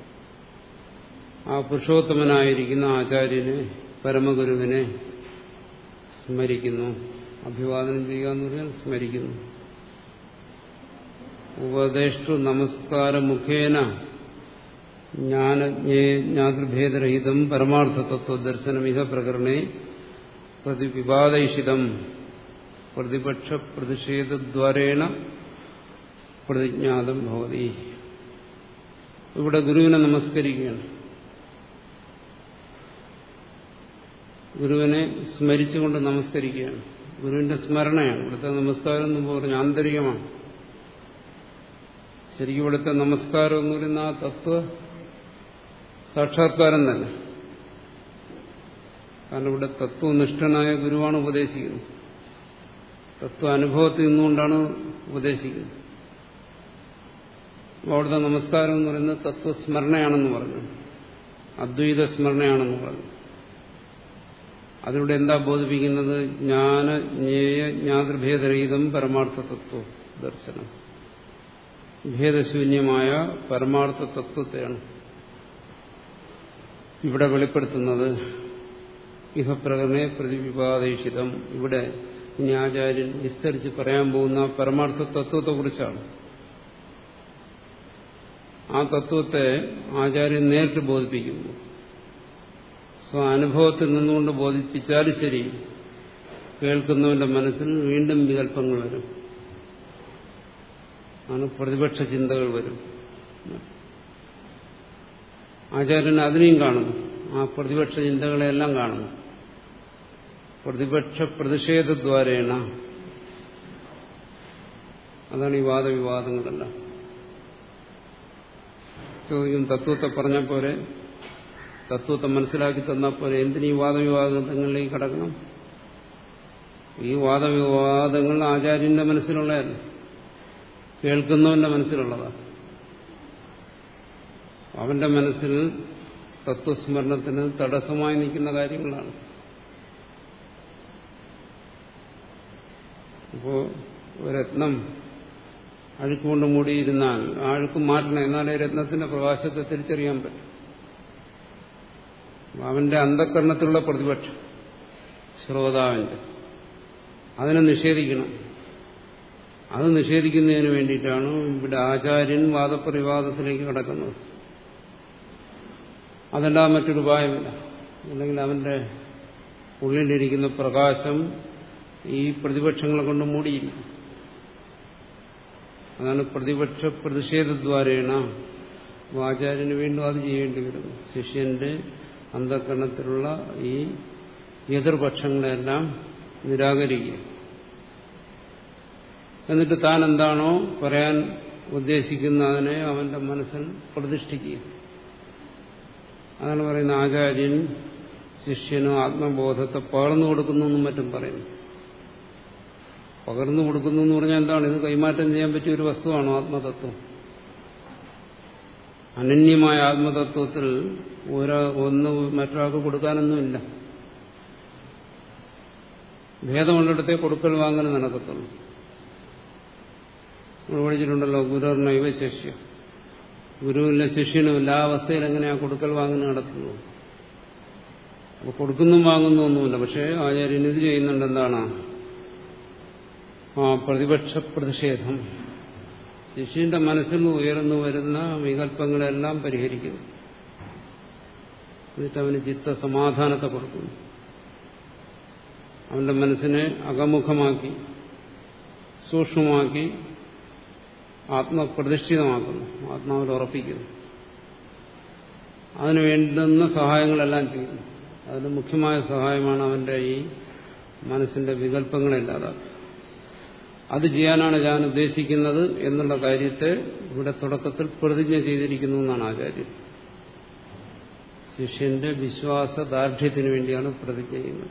ആ പുരുഷോത്തമനായിരിക്കുന്ന ആചാര്യനെ പരമഗുരുവിനെ സ്മരിക്കുന്നു. അഭിവാദനം ചെയ്യുക എന്ന് പറഞ്ഞാൽ സ്മരിക്കുന്നു. ഉപദേഷ്ടു നമസ്കാര മുഖേന ജ്ഞാതൃഭേദരഹിതം പരമാർത്ഥതത്വ ദർശനമിഹ പ്രകരണേ പ്രതിവിവാദയിഷിതം. പ്രതിപക്ഷ പ്രതിഷേധദ്വാരേണ പ്രതിജ്ഞാതം ഭവതി. ഇവിടെ ഗുരുവിനെ നമസ്കരിക്കുകയാണ്. ഗുരുവിനെ സ്മരിച്ചുകൊണ്ട് നമസ്കരിക്കുകയാണ്. ഗുരുവിന്റെ സ്മരണയാണ്. ഇവിടുത്തെ നമസ്കാരം എന്ന് പറഞ്ഞ ആന്തരികമാണ്. ശരിക്കും ഇവിടുത്തെ നമസ്കാരം എന്ന് പറയുന്ന ആ തത്വ സാക്ഷാത്കാരം തന്നെ. കാരണം ഇവിടെ തത്വനിഷ്ഠനായ ഗുരുവാണ് ഉപദേശിക്കുന്നത്. തത്വ അനുഭവത്തിൽ നിന്നുകൊണ്ടാണ് ഉപദേശിക്കുന്നത്. അവിടുത്തെ നമസ്കാരം എന്ന് പറയുന്നത് തത്വസ്മരണയാണെന്ന് പറഞ്ഞു. അദ്വൈത സ്മരണയാണെന്ന് പറഞ്ഞു. അതിലൂടെ എന്താ ബോധിപ്പിക്കുന്നത്? ജ്ഞാന ജ്ഞേയ ജ്ഞാതൃഭേദരഹിതം പരമാർത്ഥ തത്വ ദർശനം. ഭേദശൂന്യമായ പരമാർത്ഥ തത്വത്തെയാണ് ഇവിടെ വെളിപ്പെടുത്തുന്നത് ഇഹപ്രകരണെ പ്രതിവിപാദേശിതം ഇവിടെ ഇനി ആചാര്യൻ വിസ്തരിച്ച് പറയാൻ പോകുന്ന പരമാർത്ഥ തത്വത്തെക്കുറിച്ചാണ്. ആ തത്വത്തെ ആചാര്യൻ നേരിട്ട് ബോധിപ്പിക്കുന്നു. സ്വ അനുഭവത്തിൽ നിന്നുകൊണ്ട് ബോധിപ്പിച്ചാലും ശരി. കേൾക്കുന്നവന്റെ മനസ്സിൽ വീണ്ടും വികല്പങ്ങൾ വരും. ആണ് പ്രതിപക്ഷ ചിന്തകൾ വരും. ആചാര്യൻ അതിനെയും കാണുന്നു. ആ പ്രതിപക്ഷ ചിന്തകളെല്ലാം കാണുന്നു. പ്രതിപക്ഷ പ്രതിഷേധദ്വാരേണ അതാണ് ഈ വാദവിവാദങ്ങളെല്ലാം. ചോദിക്കും തത്വത്തെ പറഞ്ഞ പോലെ തത്വത്തെ മനസ്സിലാക്കി തന്നാൽ പോലെ എന്തിനീ വാദവിവാദങ്ങളിലേക്ക് കടക്കണം? ഈ വാദവിവാദങ്ങൾ ആചാര്യന്റെ മനസ്സിലുള്ളതല്ല. കേൾക്കുന്നവന്റെ മനസ്സിലുള്ളതാണ്. അവന്റെ മനസ്സിൽ തത്വസ്മരണത്തിന് തടസ്സമായി നിൽക്കുന്ന കാര്യങ്ങളാണ്. ഇപ്പോ രത്നം അഴുക്കുകൊണ്ട് മൂടിയിരുന്നാൽ ആ അഴുക്ക് മാറ്റണം എന്നാലേ രത്നത്തിന്റെ പ്രകാശത്തെ തിരിച്ചറിയാൻ പറ്റും. അവന്റെ അന്ധകരണത്തിലുള്ള പ്രതിപക്ഷം ശ്രോതാവിന്റെ അതിനെ നിഷേധിക്കണം. അത് നിഷേധിക്കുന്നതിന് വേണ്ടിയിട്ടാണ് ഇവിടെ ആചാര്യൻ വാദപ്രതിവാദത്തിലേക്ക് കടക്കുന്നത്. അതല്ലാതെ മറ്റൊരു ഉപായമില്ല. അല്ലെങ്കിൽ അവന്റെ ഉള്ളിലിരിക്കുന്ന പ്രകാശം ഈ പ്രതിപക്ഷങ്ങളെ കൊണ്ട് മൂടിയിരിക്കും അതാണ് പ്രതിപക്ഷ പ്രതിഷേധദ്വാരേണ ആചാര്യന് വീണ്ടും അത് ചെയ്യേണ്ടി വരുന്നു ശിഷ്യന്റെ അന്ധകരണത്തിലുള്ള ഈ എതിർപക്ഷങ്ങളെല്ലാം നിരാകരിക്കുക. എന്നിട്ട് താൻ എന്താണോ പറയാൻ ഉദ്ദേശിക്കുന്നതിനെ അവന്റെ മനസ്സിൽ പ്രതിഷ്ഠിക്കുക. അതാണ് പറയുന്ന ആചാര്യൻ ശിഷ്യനോ ആത്മബോധത്തെ പകർന്നു കൊടുക്കുന്നു എന്നും മറ്റും പറയുന്നു. പകർന്നു കൊടുക്കുന്നു എന്ന് പറഞ്ഞാൽ എന്താണ്? ഇത് കൈമാറ്റം ചെയ്യാൻ പറ്റിയ ഒരു വസ്തുവാണോ ആത്മതത്വം? അനന്യമായ ആത്മതത്വത്തിൽ ഒരാ ഒന്ന് മറ്റൊരാൾക്ക് കൊടുക്കാനൊന്നുമില്ല ഭേദമുള്ളിടത്തെ കൊടുക്കൽ വാങ്ങൽ നടക്കത്തുള്ളൂ. നമ്മൾ പഠിച്ചിട്ടുണ്ടല്ലോ ഗുരുർണൈവ ശിഷ്യ ഗുരുവില്ല ശിഷ്യനും എല്ലാ അവസ്ഥയിൽ എങ്ങനെയാ കൊടുക്കൽ വാങ്ങുന്ന നടത്തുന്നത് അപ്പൊ കൊടുക്കുന്നു വാങ്ങുന്നു ഒന്നുമില്ല. പക്ഷേ ആചാര്യൻ ഇത് ചെയ്യുന്നുണ്ട് എന്താണ്? ആ പ്രതിപക്ഷ പ്രതിഷേധം. ശിഷ്യന്റെ മനസ്സിൽ ഉയർന്നു വരുന്ന വികല്പങ്ങളെല്ലാം പരിഹരിക്കുന്നു. എന്നിട്ട് അവന് ചിത്ത സമാധാനത്തെ കൊടുക്കുന്നു. അവന്റെ മനസ്സിനെ അകമുഖമാക്കി സൂക്ഷ്മമാക്കി ആത്മപ്രതിഷ്ഠിതമാക്കുന്നു. ആത്മാവിൽ ഉറപ്പിക്കുന്നു. അതിനു വേണ്ടുന്ന സഹായങ്ങളെല്ലാം ചെയ്യുന്നു. അതിന് മുഖ്യമായ സഹായമാണ് അവന്റെ ഈ മനസ്സിന്റെ വികല്പങ്ങളില്ലാതാക്കുക അത് ചെയ്യാനാണ് ഞാൻ ഉദ്ദേശിക്കുന്നത് എന്നുള്ള കാര്യത്തെ ഇവിടെ തുടക്കത്തിൽ പ്രതിജ്ഞ ചെയ്തിരിക്കുന്നു എന്നാണ് ആചാര്യൻ ശിഷ്യന്റെ വിശ്വാസ ദാർഢ്യത്തിന് വേണ്ടിയാണ് പ്രതിജ്ഞ ചെയ്യുന്നത്.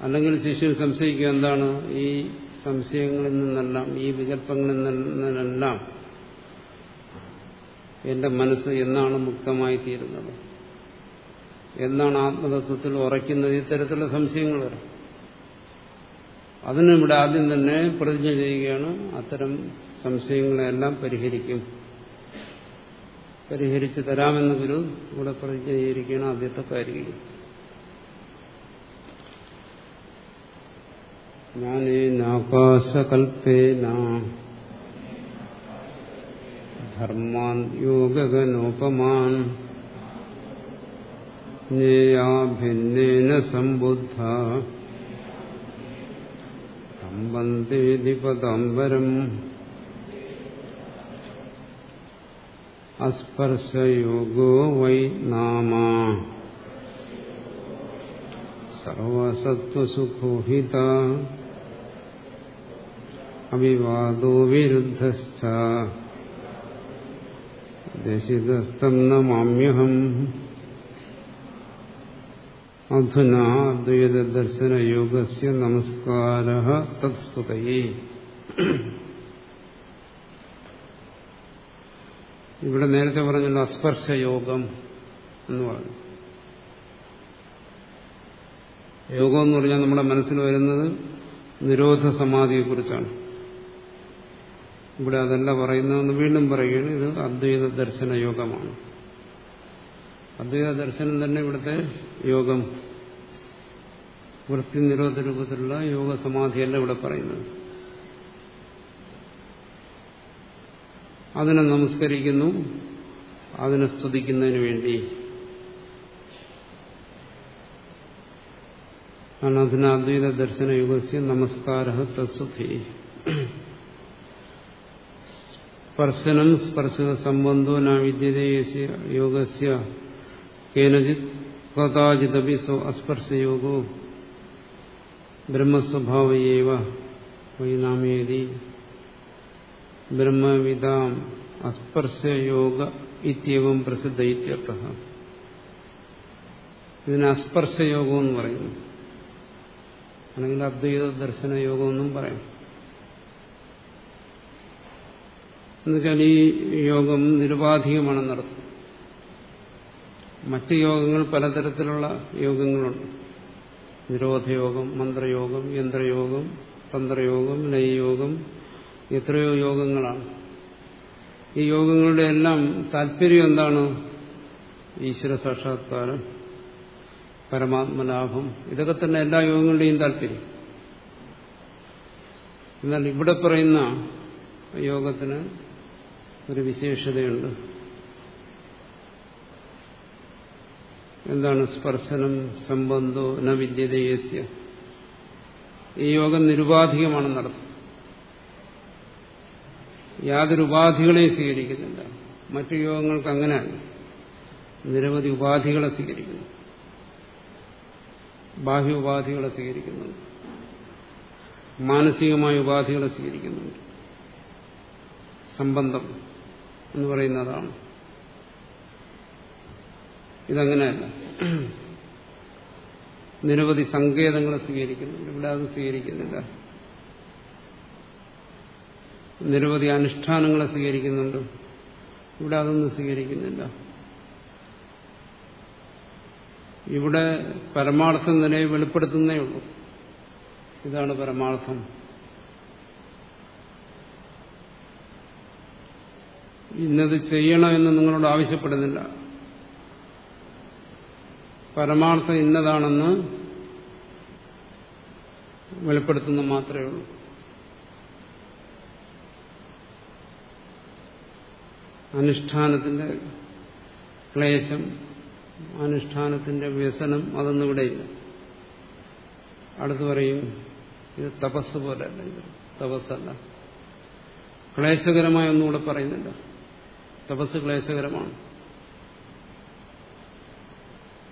അല്ലെങ്കിൽ ശിഷ്യൻ സംശയിക്കുക എന്താണ് ഈ സംശയങ്ങളിൽ നിന്നെല്ലാം ഈ വികല്പങ്ങളിൽ നിന്നെല്ലാം എന്റെ മനസ്സ് എന്നാണ് മുക്തമായി തീരുന്നത്. എന്നാണ് ആത്മതത്വത്തിൽ ഉറയ്ക്കുന്നത്. ഇത്തരത്തിലുള്ള സംശയങ്ങൾ വരും. അതിനും ഇവിടെ ആദ്യം തന്നെ പ്രതിജ്ഞ ചെയ്യുകയാണ്. അത്തരം സംശയങ്ങളെല്ലാം പരിഹരിക്കും. പരിഹരിച്ചു തരാമെന്ന് ഗുരു ഇവിടെ പ്രതിജ്ഞ ചെയ്തിരിക്കുകയാണ് ആദ്യത്തെ കാര്യം ജ്ഞാനേനാകാശകൽപ്പേന ധർമാൻ യോഗഗനോപമാൻ ജ്ഞേയാഭിന്നേന സംബുദ്ധ വന്ദേതി പദാംബരം അസ്പർശയോഗോ വൈ നാമ സർവസത്വസുഖോഹിത അവിവാദോ വിരുദ്ധശ്ച ദശിതസ്തം നമാമ്യഹം അധുനാ അദ്വൈതദർശനയോഗസ്യ നമസ്കാര തത്സ്തുതയെ ഇവിടെ നേരത്തെ പറഞ്ഞല്ലോ അസ്പർശയോഗം എന്ന് പറഞ്ഞു. യോഗം എന്ന് പറഞ്ഞാൽ നമ്മുടെ മനസ്സിൽ വരുന്നത് നിരോധ സമാധിയെക്കുറിച്ചാണ് ഇവിടെ അതല്ല പറയുന്നതെന്ന് വീണ്ടും പറയുകയാണ്. ഇത് അദ്വൈത ദർശന യോഗമാണ്. അദ്വൈത ദർശനം തന്നെ ഇവിടുത്തെ യോഗം. വൃത്തി നിരോധ രൂപത്തിലുള്ള യോഗ സമാധിയല്ല ഇവിടെ പറയുന്നത്. അതിനെ നമസ്കരിക്കുന്നു. അതിനെ സ്തുതിക്കുന്നതിന് വേണ്ടി. ആണ് അദ്വൈത ദർശന യുഗസ്യ നമസ്കാര തസ്സുഖി സ്പർശനം സ്പർശന സംബന്ധോ ന വിദ്യതേ യോഗസ്യ കേനജിത് കഥാചിതപി സോ അസ്പർശയോഗോ ബ്രഹ്മസ്വഭാവയേവ വൈനാമേതി ബ്രഹ്മവിദാം അസ്പർശയോഗ ഇത്യവും പ്രസിദ്ധ ഇത്യർത്ഥ ഇതിന് അസ്പർശയോഗം എന്ന് പറയുന്നു. അല്ലെങ്കിൽ അദ്വൈത ദർശന യോഗം എന്നും പറയാം. എന്നുവെച്ചാൽ ഈ യോഗം നിരുപാധികമാണെന്നർത്ഥം മറ്റ് യോഗങ്ങൾ പലതരത്തിലുള്ള യോഗങ്ങളുണ്ട്. നിരോധയോഗം മന്ത്രയോഗം യന്ത്രയോഗം തന്ത്രയോഗം ലയയോഗം എത്രയോ യോഗങ്ങളാണ്. ഈ യോഗങ്ങളുടെ എല്ലാം താല്പര്യം എന്താണ്? ഈശ്വര സാക്ഷാത്കാരം പരമാത്മലാഭം ഇതൊക്കെ തന്നെ എല്ലാ യോഗങ്ങളുടെയും താല്പര്യം. എന്നാൽ ഇവിടെ പറയുന്ന യോഗത്തിന് ഒരു വിശേഷതയുണ്ട്. എന്താണ് സ്പർശനം സംബന്ധോ ന ഈ യോഗം നിരുപാധികമാണെന്നർത്ഥം യാതൊരു ഉപാധികളെയും സ്വീകരിക്കുന്നില്ല. മറ്റു യോഗങ്ങൾക്ക് അങ്ങനെയല്ല. നിരവധി ഉപാധികളെ സ്വീകരിക്കുന്നു. ബാഹ്യ ഉപാധികളെ സ്വീകരിക്കുന്നുണ്ട് മാനസികമായ ഉപാധികളെ സ്വീകരിക്കുന്നുണ്ട്. സംബന്ധം. എന്ന് പറയുന്നതാണ്. ഇതങ്ങനെയല്ല. നിരവധി സങ്കേതങ്ങൾ സ്വീകരിക്കുന്നു ഇവിടെ അത് സ്വീകരിക്കുന്നില്ല. നിരവധി അനുഷ്ഠാനങ്ങളെ സ്വീകരിക്കുന്നുണ്ട്. ഇവിടെ അതൊന്നും സ്വീകരിക്കുന്നില്ല. ഇവിടെ പരമാർത്ഥം നിലയെ വെളിപ്പെടുത്തുന്നേ ഉള്ളൂ. ഇതാണ് പരമാർത്ഥം. ഇന്നത് ചെയ്യണമെന്ന് നിങ്ങളോട് ആവശ്യപ്പെടുന്നില്ല. പരമാർത്ഥം ഇന്നതാണെന്ന് വെളിപ്പെടുത്തുന്ന മാത്രമേ ഉള്ളൂ. അനുഷ്ഠാനത്തിന്റെ ക്ലേശം അനുഷ്ഠാനത്തിന്റെ വ്യസനം അതൊന്നും ഇവിടെയില്ല അടുത്ത് പറയും ഇത് തപസ് പോലല്ല ഇത്. തപസ്സല്ല. ക്ലേശകരമായ ഒന്നും ഇവിടെ പറയുന്നില്ല. തപസ് ക്ലേശകരമാണ്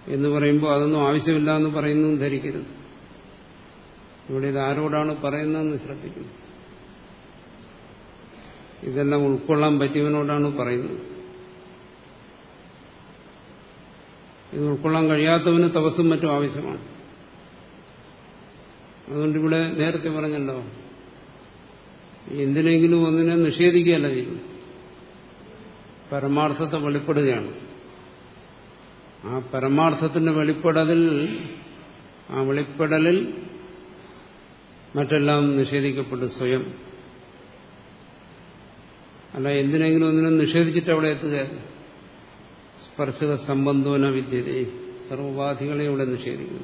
എന്ന് പറയുമ്പോൾ അതൊന്നും ആവശ്യമില്ല എന്ന് പറയുന്നു ധരിക്കരുത്. ഇവിടെ ഇത് ആരോടാണ് പറയുന്നതെന്ന് ശ്രദ്ധിക്കുന്നു ഇതെല്ലാം ഉൾക്കൊള്ളാൻ പറ്റിയവനോടാണ് പറയുന്നത്. ഇത് ഉൾക്കൊള്ളാൻ കഴിയാത്തവന് തപസ്സും മറ്റും ആവശ്യമാണ്. അതുകൊണ്ട് ഇവിടെ നേരത്തെ പറഞ്ഞല്ലോ എന്തിനെങ്കിലും ഒന്നിനെ നിഷേധിക്കുകയല്ല ചെയ്യുന്നു പരമാർത്ഥത്തെ വെളിപ്പെടുകയാണ്. ആ പരമാർത്ഥത്തിന്റെ വെളിപ്പെടലിൽ ആ വെളിപ്പെടലിൽ മറ്റെല്ലാം നിഷേധിക്കപ്പെട്ടു സ്വയം. അല്ല എന്തിനെങ്കിലും ഒന്നിനും നിഷേധിച്ചിട്ട് അവിടെ എത്തുക. സ്പർശക സംബന്ധോന വിദ്യതയെ സർവോപാധികളെ ഇവിടെ നിഷേധിക്കുന്നു.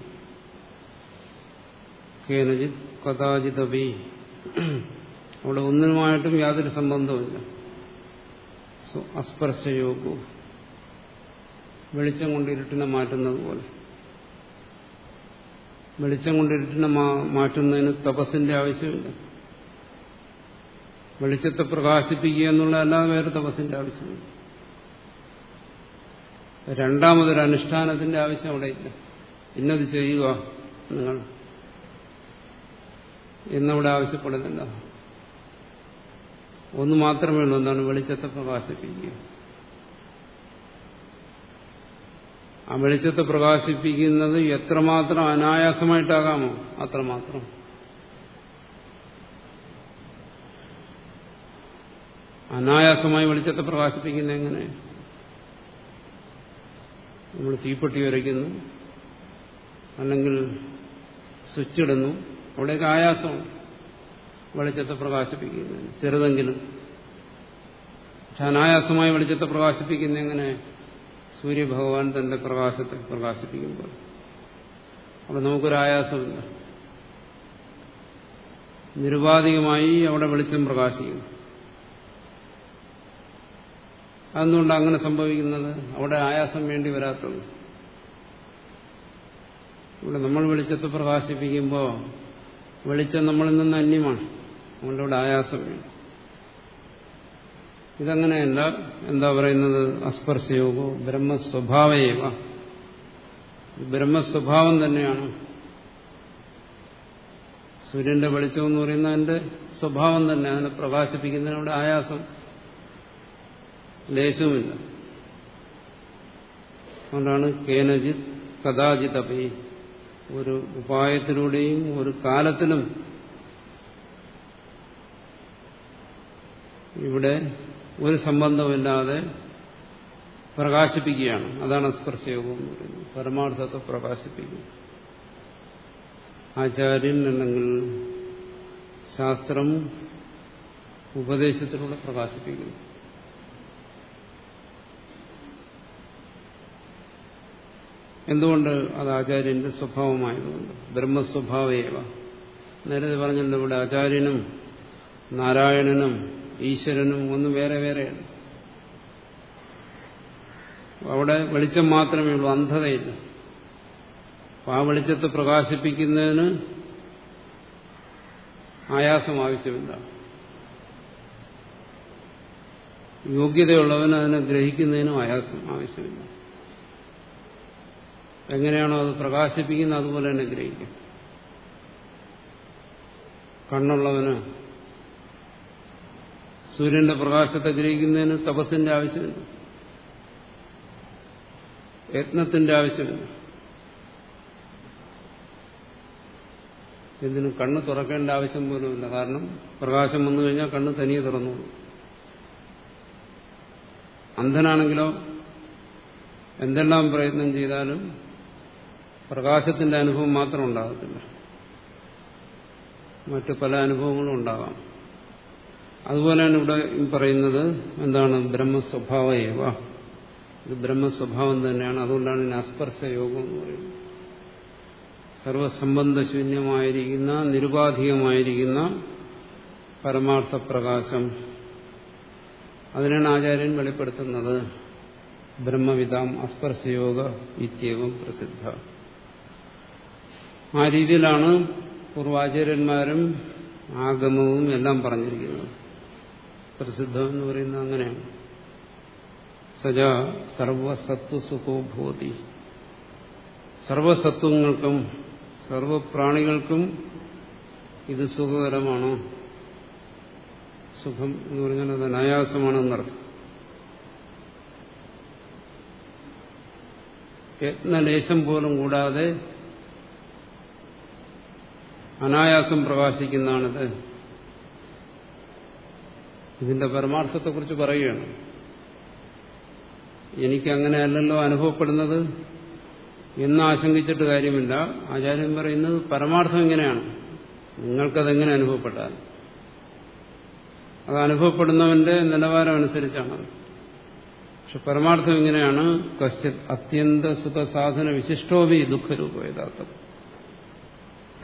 കേനജിത് കഥാചിതപി. അവിടെ ഒന്നിനുമായിട്ടും യാതൊരു സംബന്ധവുമില്ല. അസ്പർശയോഗവും വെളിച്ചം കൊണ്ട് ഇരുട്ടിനെ മാറ്റുന്നത് പോലെ. വെളിച്ചം കൊണ്ട് ഇരുട്ടിനെ മാറ്റുന്നതിന് തപസ്സിന്റെ ആവശ്യമില്ല. വെളിച്ചത്തെ പ്രകാശിപ്പിക്കുക എന്നുള്ളതല്ലാതെ വേറെ തപസ്സിന്റെ ആവശ്യമില്ല. രണ്ടാമതൊരു അനുഷ്ഠാനത്തിന്റെ ആവശ്യം അവിടെ ഇല്ല. ഇന്നത് ചെയ്യുക നിങ്ങൾ. എന്നവിടെ ആവശ്യപ്പെടുന്നില്ല. ഒന്ന് മാത്രമേ ഉള്ളൂ. എന്താണ്? വെളിച്ചത്തെ പ്രകാശിപ്പിക്കുക. ആ വെളിച്ചത്തെ പ്രകാശിപ്പിക്കുന്നത് എത്രമാത്രം അനായാസമായിട്ടാകാമോ അത്രമാത്രം. അനായാസമായി വെളിച്ചത്തെ പ്രകാശിപ്പിക്കുന്ന എങ്ങനെ? നമ്മൾ തീപ്പെട്ടി വരയ്ക്കുന്നു. അല്ലെങ്കിൽ സ്വിച്ച് ഇടുന്നു. അവിടെയൊക്കെ ആയാസമാണ് വെളിച്ചത്തെ പ്രകാശിപ്പിക്കുന്നതിന് ചെറുതെങ്കിലും. പക്ഷെ അനായാസമായി വെളിച്ചത്തെ പ്രകാശിപ്പിക്കുന്ന എങ്ങനെ? സൂര്യഭഗവാൻ തന്റെ പ്രകാശത്തെ പ്രകാശിപ്പിക്കുമ്പോൾ. അവിടെ നമുക്കൊരായാസമില്ല നിരുപാധികമായി അവിടെ വെളിച്ചം പ്രകാശിക്കുന്നു. അതെന്തുകൊണ്ട് അങ്ങനെ സംഭവിക്കുന്നത്? അവിടെ ആയാസം വേണ്ടി വരാത്തത്. ഇവിടെ നമ്മൾ വെളിച്ചത്തെ പ്രകാശിപ്പിക്കുമ്പോൾ വെളിച്ചം നമ്മളിൽ നിന്ന് അന്യമാണ്. അതുകൊണ്ട് ഇവിടെ ആയാസം വേണം. ഇതങ്ങനെയല്ല എന്താ പറയുന്നത്? അസ്പർശയോഗോ ബ്രഹ്മസ്വഭാവയേവ ബ്രഹ്മസ്വഭാവം തന്നെയാണ്. സൂര്യന്റെ വെളിച്ചം എന്ന് പറയുന്ന അതിന്റെ സ്വഭാവം തന്നെ അതിനെ പ്രകാശിപ്പിക്കുന്നതിനോട് ആയാസം ലേശവുമില്ല. അതുകൊണ്ടാണ് കേനജിത് കഥാജിത് ഒരു ഉപായത്തിലൂടെയും ഒരു കാലത്തിലും ഇവിടെ ഒരു സംബന്ധമില്ലാതെ പ്രകാശിപ്പിക്കുകയാണ്. അതാണ് സ്പർശയോഗം എന്ന് പറയുന്നത്. പരമാർത്ഥത്തെ പ്രകാശിപ്പിക്കും. ആചാര്യൻ അല്ലെങ്കിൽ ശാസ്ത്രം ഉപദേശത്തിലൂടെ പ്രകാശിപ്പിക്കുന്നു എന്തുകൊണ്ട് അത് ആചാര്യന്റെ സ്വഭാവമായതുകൊണ്ട്? ബ്രഹ്മസ്വഭാവേവ. നേരത്തെ പറഞ്ഞല്ലോ ഇവിടെ ആചാര്യനും നാരായണനും ഈശ്വരനും ഒന്നും വേറെ വേറെയാണ്. അവിടെ വെളിച്ചം മാത്രമേ ഉള്ളൂ അന്ധതയില്ല. ആ വെളിച്ചത്തെ പ്രകാശിപ്പിക്കുന്നതിന് ആയാസം ആവശ്യമില്ല. യോഗ്യതയുള്ളവന് അതിനെ ഗ്രഹിക്കുന്നതിനും ആയാസം ആവശ്യമില്ല. എങ്ങനെയാണോ അത് പ്രകാശിപ്പിക്കുന്നത് അതുപോലെ തന്നെ ഗ്രഹിക്കും. കണ്ണുള്ളവന് സൂര്യന്റെ പ്രകാശത്തെ ഗ്രഹിക്കുന്നതിന് തപസ്സിന്റെ ആവശ്യമില്ല. യത്നത്തിന്റെ ആവശ്യമില്ല. എന്തിനും കണ്ണ് തുറക്കേണ്ട ആവശ്യം പോലുമില്ല. കാരണം പ്രകാശം വന്നു കഴിഞ്ഞാൽ കണ്ണ് തനിയെ തുറന്നു അന്ധനാണെങ്കിലോ എന്തെല്ലാം പ്രയത്നം ചെയ്താലും പ്രകാശത്തിന്റെ അനുഭവം മാത്രം ഉണ്ടാകത്തില്ല. മറ്റു പല അനുഭവങ്ങളും ഉണ്ടാകാം അതുപോലെയാണ് ഇവിടെ പറയുന്നത് എന്താണ് ബ്രഹ്മസ്വഭാവ ഏവ ഇത് ബ്രഹ്മസ്വഭാവം തന്നെയാണ്. അതുകൊണ്ടാണ് ഇതിന് അസ്പർശ യോഗം എന്ന് പറയുന്നത്. സർവസംബന്ധശൂന്യമായിരിക്കുന്ന നിരുപാധികമായിരിക്കുന്ന പരമാർത്ഥ പ്രകാശം അതിനാണ് ആചാര്യൻ വെളിപ്പെടുത്തുന്നത്. ബ്രഹ്മവിതാം അസ്പർശയോഗ ഇത്യവും പ്രസിദ്ധ. ആ രീതിയിലാണ് പൂർവാചാര്യന്മാരും ആഗമവും എല്ലാം പറഞ്ഞിരിക്കുന്നത്. പ്രസിദ്ധം എന്ന് പറയുന്നത് അങ്ങനെയാണ് സജ സർവസത്വസുഖോഭൂതി സർവസത്വങ്ങൾക്കും സർവപ്രാണികൾക്കും ഇത് സുഖകരമാണോ. സുഖം എന്ന് പറഞ്ഞാൽ അത് അനായാസമാണെന്നർത്ഥം യത്നലേശം പോലും കൂടാതെ അനായാസം പ്രകാശിക്കുന്നതാണിത്. ഇതിന്റെ പരമാർത്ഥത്തെക്കുറിച്ച് പറയുകയാണ്. എനിക്കങ്ങനെയല്ലല്ലോ അനുഭവപ്പെടുന്നത്? എന്ന് ആശങ്കിച്ചിട്ട് കാര്യമില്ല. ആചാര്യൻ പറയുന്നത് പരമാർത്ഥം എങ്ങനെയാണ് നിങ്ങൾക്കതെങ്ങനെ അനുഭവപ്പെട്ടാൽ? അത് അനുഭവപ്പെടുന്നവന്റെ നിലവാരം അനുസരിച്ചാണ്. പക്ഷെ പരമാർത്ഥം ഇങ്ങനെയാണ്. കശ്ചിത് അത്യന്ത സുഖസാധന വിശിഷ്ടോപി ദുഃഖരൂപ യഥാർത്ഥം.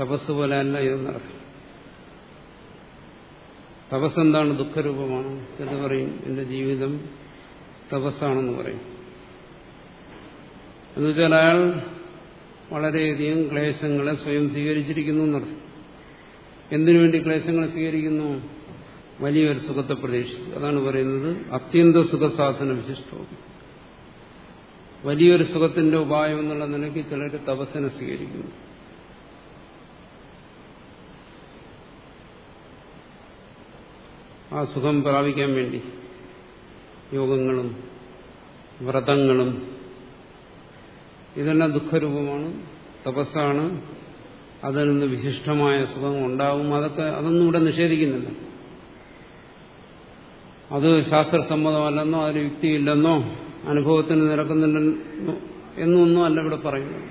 തപസ് പോലെ അല്ല ഇതെന്നർത്ഥം. തപസ് എന്താണ് ദുഃഖരൂപമാണ് എന്ന് പറയും. എന്റെ ജീവിതം തപസ്സാണെന്ന് പറയും. എന്നുവെച്ചാൽ അയാൾ വളരെയധികം ക്ലേശങ്ങളെ സ്വയം സ്വീകരിച്ചിരിക്കുന്നു എന്നർത്ഥം. എന്തിനു വേണ്ടി ക്ലേശങ്ങളെ സ്വീകരിക്കുന്നു? വലിയൊരു സുഖത്തെ പ്രതീക്ഷിച്ചു. അതാണ് പറയുന്നത് അത്യന്ത സുഖസാധന വിശിഷ്ടവും. വലിയൊരു സുഖത്തിന്റെ ഉപായം എന്നുള്ള നിലയ്ക്ക് ചിലർ തപസ്സിനെ സ്വീകരിക്കുന്നു. ആ സുഖം പ്രാപിക്കാൻ വേണ്ടി യോഗങ്ങളും വ്രതങ്ങളും ഇതെല്ലാം ദുഃഖരൂപമാണ് തപസ്സാണ് അതിൽ നിന്ന് വിശിഷ്ടമായ സുഖം ഉണ്ടാവും അതൊക്കെ അതൊന്നും ഇവിടെ നിഷേധിക്കുന്നില്ല. അത് ശാസ്ത്രസമ്മതമല്ലെന്നോ അതിന് യുക്തിയില്ലെന്നോ അനുഭവത്തിന് നിരക്കുന്നില്ലെന്നോ എന്നൊന്നും അല്ല ഇവിടെ പറയുന്നത്.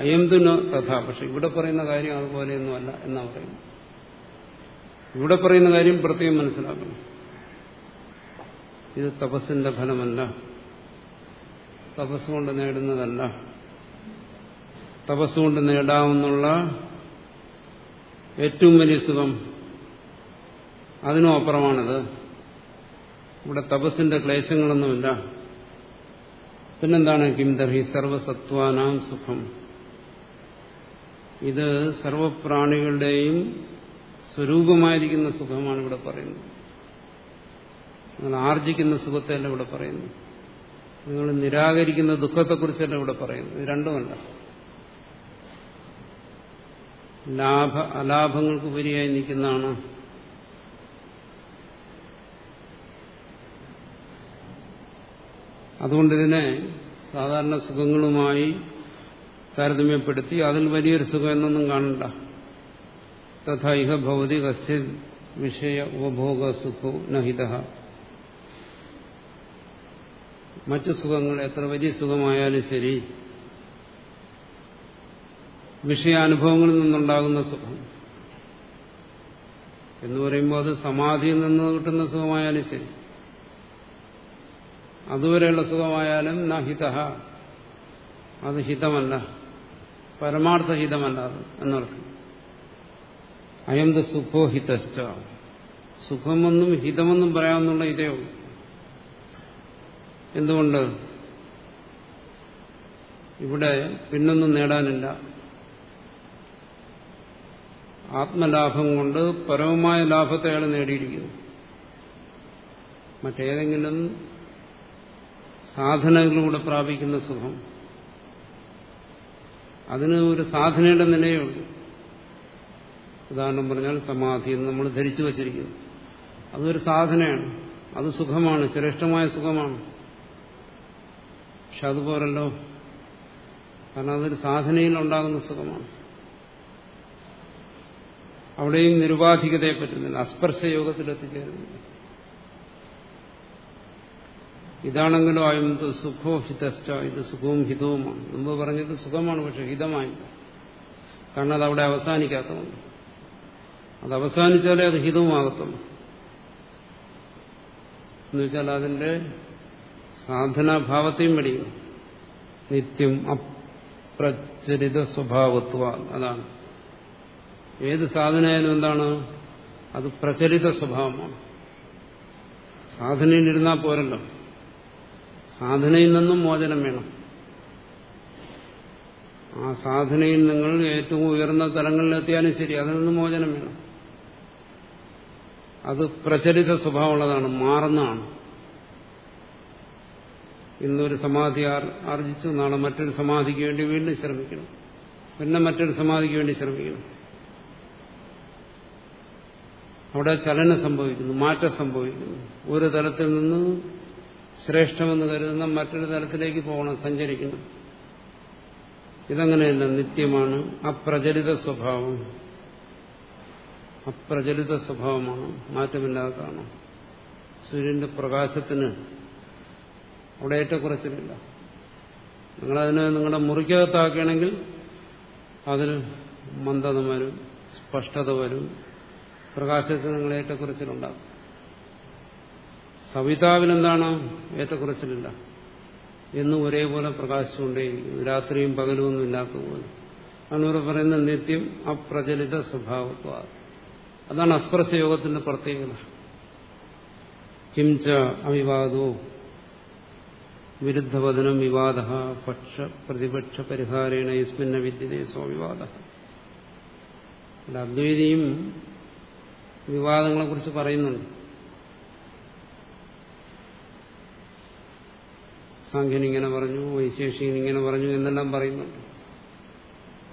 അയന്തിനോ തഥാ പക്ഷെ ഇവിടെ പറയുന്ന കാര്യം അതുപോലെയൊന്നുമല്ല എന്നാ പറയുന്നത്. ഇവിടെ പറയുന്ന കാര്യം പ്രത്യേകം മനസ്സിലാക്കണം. ഇത് തപസ്സിന്റെ ഫലമല്ല. തപസ്സുകൊണ്ട് നേടുന്നതല്ല. തപസ്സുകൊണ്ട് നേടാവുന്ന ഏറ്റവും വലിയ സുഖം അതിനും അപ്പുറമാണിത്. ഇവിടെ തപസ്സിന്റെ ക്ലേശങ്ങളൊന്നുമില്ല. പിന്നെന്താണ് കിംദർഹി സർവസത്വാനാം സുഖം. ഇത് സർവപ്രാണികളുടെയും സ്വരൂപമായിരിക്കുന്ന സുഖമാണ് ഇവിടെ പറയുന്നത്. നിങ്ങൾ ആർജിക്കുന്ന സുഖത്തെയല്ല ഇവിടെ പറയുന്നു നിങ്ങൾ നിരാകരിക്കുന്ന ദുഃഖത്തെക്കുറിച്ചല്ല ഇവിടെ പറയുന്നു ഇത് രണ്ടുമല്ല. ലാഭ അലാഭങ്ങൾക്ക് ഉപരിയായി നിൽക്കുന്നതാണ്. അതുകൊണ്ട് ഇതിനെ സാധാരണ സുഖങ്ങളുമായി താരതമ്യപ്പെടുത്തി അതിൽ വലിയൊരു സുഖം എന്നൊന്നും കാണണ്ട. തഥാ ഇഹ കസ്യ വിഷയ ഉപഭോഗ സുഖോ നഹിത മറ്റു സുഖങ്ങൾ എത്ര വലിയ സുഖമായാലും ശരി വിഷയാനുഭവങ്ങളിൽ നിന്നുണ്ടാകുന്ന സുഖം എന്ന് പറയുമ്പോൾ അത് സമാധിയിൽ നിന്ന് കിട്ടുന്ന സുഖമായാലും ശരി അതുവരെയുള്ള സുഖമായാലും നഹിത അത് ഹിതമല്ല പരമാർത്ഥ ഹിതമല്ല അത് എന്നർത്ഥം. അയം ദ സുഖോ ഹിതശ്ച. സുഖമെന്നും ഹിതമെന്നും പറയാമെന്നുള്ള ഇതേ എന്തുകൊണ്ട്? ഇവിടെ പിന്നൊന്നും നേടാനില്ല. ആത്മലാഭം കൊണ്ട് പരമമായ ലാഭത്തെ അയാൾ നേടിയിരിക്കുന്നു. മറ്റേതെങ്കിലും സാധനകളിലൂടെ പ്രാപിക്കുന്ന സുഖം. അതിന് ഒരു സാധനയുടെ നിലയുള്ളൂ ഉദാഹരണം പറഞ്ഞാൽ സമാധി എന്ന് നമ്മൾ ധരിച്ചു വച്ചിരിക്കുന്നു. അതൊരു സാധനയാണ്. അത് സുഖമാണ്. ശ്രേഷ്ഠമായ സുഖമാണ്. പക്ഷെ അതുപോലല്ലോ കാരണം അതൊരു സാധനയിൽ ഉണ്ടാകുന്ന സുഖമാണ്. അവിടെയും നിരുപാധികതയെ പറ്റുന്നില്ല. അസ്പർശയോഗത്തിൽ എത്തിച്ചേരുന്നില്ല ഇതാണെങ്കിലും ആയത് സുഖോ ഹിതസ്റ്റ ഇത് സുഖവും ഹിതവുമാണ്. മുമ്പ് പറഞ്ഞത് സുഖമാണ് പക്ഷെ ഹിതമായില്ല. കാരണം അത് അവിടെ അവസാനിക്കാത്തതുകൊണ്ട്. അത് അവസാനിച്ചാലേ അത് ഹിതവുമാകത്തുള്ളൂ എന്നുവെച്ചാൽ അതിന്റെ സാധനാഭാവത്തെയും വെടിയും നിത്യം അപ്രചരിത സ്വഭാവത്വ അതാണ്. ഏത് സാധനയായാലും എന്താണ്? അത് പ്രചരിത സ്വഭാവമാണ്. സാധനയിലിരുന്നാൽ പോരല്ലോ. സാധനയിൽ നിന്നും മോചനം വേണം. ആ സാധനയിൽ നിങ്ങൾ ഏറ്റവും ഉയർന്ന തലങ്ങളിലെത്തിയാലും ശരി അതിൽ നിന്നും മോചനം വേണം. അത് പ്രചലിത സ്വഭാവമുള്ളതാണ് മാറുന്നതാണ്. ഇന്നൊരു സമാധി ആർജിച്ചു നാളെ മറ്റൊരു സമാധിക്ക് വേണ്ടി വീണ്ടും ശ്രമിക്കണം. പിന്നെ മറ്റൊരു സമാധിക്ക് വേണ്ടി ശ്രമിക്കണം. അവിടെ ചലനം സംഭവിക്കുന്നു മാറ്റം സംഭവിക്കുന്നു. ഒരു തലത്തിൽ നിന്ന് ശ്രേഷ്ഠമെന്ന് കരുതുന്ന മറ്റൊരു തലത്തിലേക്ക് പോകണം സഞ്ചരിക്കണം. ഇതങ്ങനെയല്ല നിത്യമാണ് അപ്രചലിത സ്വഭാവം. അപ്രചലിത സ്വഭാവമാണ് മാറ്റമില്ലാത്തതാണ്. സൂര്യന്റെ പ്രകാശത്തിന് അവിടെ ഏറ്റക്കുറച്ചിലില്ല നിങ്ങളതിനെ നിങ്ങളുടെ മുറിക്കകത്താക്കുകയാണെങ്കിൽ അതിൽ മന്ദത വരും സ്പഷ്ടത വരും. പ്രകാശത്തിന് നിങ്ങൾ ഏറ്റക്കുറച്ചിലുണ്ടാകും സവിതാവിനെന്താണ് ഏറ്റക്കുറച്ചിലില്ല എന്നും ഒരേപോലെ പ്രകാശിച്ചുകൊണ്ടേയിരിക്കും. രാത്രിയും പകലും ഒന്നും ഇല്ലാത്തതുപോലെ. അതാണ് പറയുന്ന നിത്യം അപ്രചലിത സ്വഭാവത്വ. അതാണ് അസ്പർശ യോഗത്തിന്റെ പ്രത്യേകത. കിംച അവിവാദോ വിരുദ്ധവദനം വിവാദ പക്ഷ പ്രതിപക്ഷ പരിഹാരേണ യസ്മിന്ന വിദ്യതേ സ്വവിവാദ അദ്വൈതിയും വിവാദങ്ങളെ കുറിച്ച് പറയുന്നുണ്ട്. സാഖ്യൻ ഇങ്ങനെ പറഞ്ഞു വൈശേഷികൻ ഇങ്ങനെ പറഞ്ഞു എന്നെല്ലാം പറയുന്നുണ്ട്.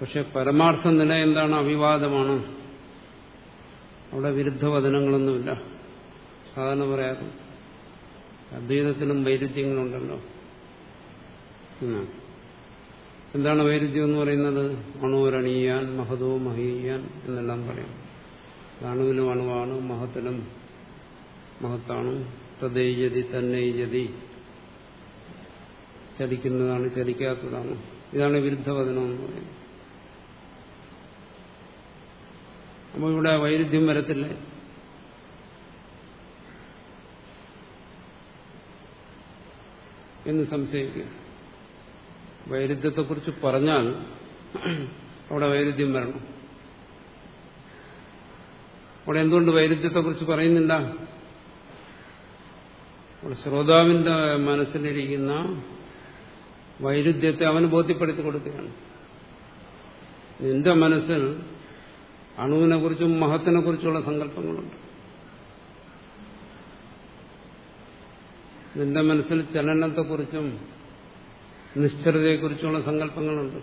പക്ഷെ പരമാർത്ഥ നില എന്താണ് അവിവാദമാണ്. അവിടെ വിരുദ്ധ വചനങ്ങളൊന്നുമില്ല. സാധാരണ പറയാറ് അദ്വൈതത്തിനും വൈരുദ്ധ്യങ്ങളുണ്ടല്ലോ. എന്താണ് വൈരുദ്ധ്യം എന്ന് പറയുന്നത്? അണുവരണീയാൻ മഹതോ മഹീയാൻ എന്നെല്ലാം പറയും. അണുവിലും അണുവാണ് മഹത്തിലും മഹത്താണ്. തന്നെ തന്നേയതി. ചലിക്കുന്നതാണ് ചലിക്കാത്തതാണ് ഇതാണ് വിരുദ്ധവചനം എന്ന് പറയുന്നത്. അപ്പോൾ ഇവിടെ വൈരുദ്ധ്യം വരത്തില്ലേ. എന്ന് സംശയിക്കുക. വൈരുദ്ധ്യത്തെക്കുറിച്ച് പറഞ്ഞാൽ അവിടെ വൈരുദ്ധ്യം വരണം. അവിടെ എന്തുകൊണ്ട് വൈരുദ്ധ്യത്തെക്കുറിച്ച് പറയുന്നില്ല? അവിടെ ശ്രോതാവിന്റെ മനസ്സിലിരിക്കുന്ന വൈരുദ്ധ്യത്തെ അവന് ബോധ്യപ്പെടുത്തി കൊടുക്കുകയാണ്. നിന്റെ മനസ്സിൽ അണുവിനെ കുറിച്ചും മഹത്തിനെ കുറിച്ചുള്ള സങ്കല്പങ്ങളുണ്ട്. നിന്റെ മനസ്സിൽ ചലനത്തെക്കുറിച്ചും നിശ്ചലതയെക്കുറിച്ചുള്ള സങ്കല്പങ്ങളുണ്ട്.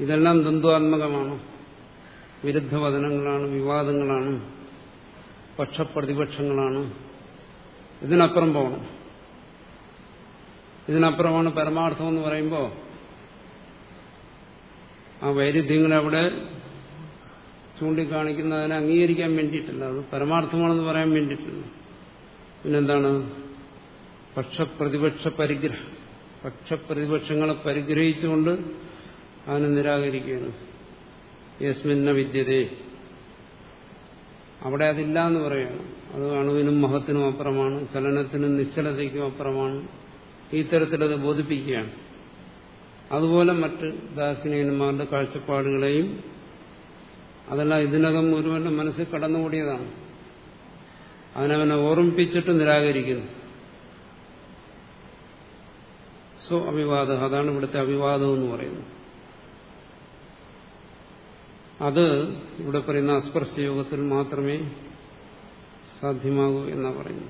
ഇതെല്ലാം ദ്വന്ദ്വാത്മകമാണ്. വിരുദ്ധവചനങ്ങളാണ് വിവാദങ്ങളാണ് പക്ഷപ്രതിപക്ഷങ്ങളാണ്. ഇതിനപ്പുറം പോകണം. ഇതിനപ്പുറമാണ് പരമാർത്ഥം എന്ന് പറയുമ്പോൾ ആ വൈരുദ്ധ്യങ്ങൾ അവിടെ ചൂണ്ടിക്കാണിക്കുന്നതിനെ അംഗീകരിക്കാൻ വേണ്ടിയിട്ടില്ല. അത് പരമാർത്ഥമാണെന്ന് പറയാൻ വേണ്ടിയിട്ടില്ല. പിന്നെന്താണ്? പക്ഷപ്രതിപക്ഷ പരിഗ്രഹം. പക്ഷപ്രതിപക്ഷങ്ങളെ പരിഗ്രഹിച്ചുകൊണ്ട് അതിനെ നിരാകരിക്കുകയാണ്. യസ്മിന്ന വിദ്യതേ. അവിടെ അതില്ല എന്ന് പറയുകയാണ് അത് അണുവിനും മഹത്തിനും അപ്പുറമാണ്. ചലനത്തിനും നിശ്ചലതയ്ക്കും അപ്പുറമാണ്. ഈ തരത്തിലത് ബോധിപ്പിക്കുകയാണ്. അതുപോലെ മറ്റ് ദാർശനികന്മാരുടെ കാഴ്ചപ്പാടുകളെയും അതെല്ലാം ഇതിനകം ഒരുവന്റെ മനസ്സിൽ കടന്നുകൂടിയതാണ്. അവനവനെ ഓർമ്മിപ്പിച്ചിട്ട് നിരാകരിക്കുന്നു. സോ അഭിവാദം അതാണ് ഇവിടുത്തെ അഭിവാദം എന്ന് പറയുന്നത്. അത് ഇവിടെ പറയുന്ന അസ്പർശയോഗത്തിൽ മാത്രമേ സാധ്യമാകൂ എന്നാ പറയുന്നു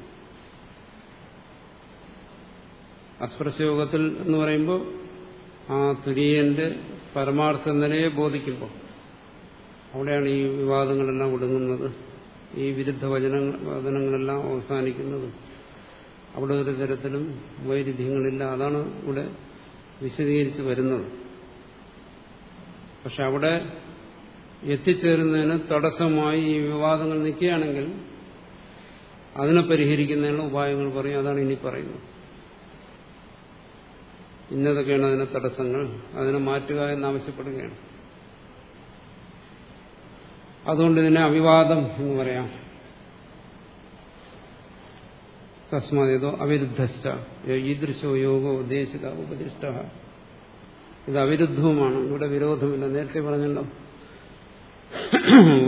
അസ്പർശയോഗത്തിൽ എന്ന് പറയുമ്പോൾ ആ തുര്യന്റെ പരമാർത്ഥ നിലയെ ബോധിക്കുമ്പോൾ അവിടെയാണ് ഈ വിവാദങ്ങളെല്ലാം ഒടുങ്ങുന്നത്. ഈ വിരുദ്ധ വചനങ്ങൾ വചനങ്ങളെല്ലാം അവസാനിക്കുന്നത്. അവിടെ ഒരു തരത്തിലും വൈരുദ്ധ്യങ്ങളില്ല. അതാണ് ഇവിടെ വിശദീകരിച്ച് വരുന്നത്. പക്ഷെ അവിടെ എത്തിച്ചേരുന്നതിന് തടസ്സമായി ഈ വിവാദങ്ങൾ നിൽക്കുകയാണെങ്കിൽ അതിനെ പരിഹരിക്കുന്നതിനുള്ള ഉപായങ്ങൾ പറയും. അതാണ് ഇനി പറയുന്നത്. ഇന്നതൊക്കെയാണ് അതിന് തടസ്സങ്ങൾ. അതിനെ മാറ്റുക എന്നാവശ്യപ്പെടുകയാണ്. അതുകൊണ്ട് ഇതിനെ അവിവാദം എന്ന് പറയാം. തസ്മാതോ അവിരുദ്ധശ്ച. ഈദൃശോ യോഗോ ഉദ്ദേശിത ഉപദിഷ്ട. ഇത് അവിരുദ്ധവുമാണ്. ഇവിടെ വിരോധമില്ല. നേരത്തെ പറഞ്ഞല്ലോ.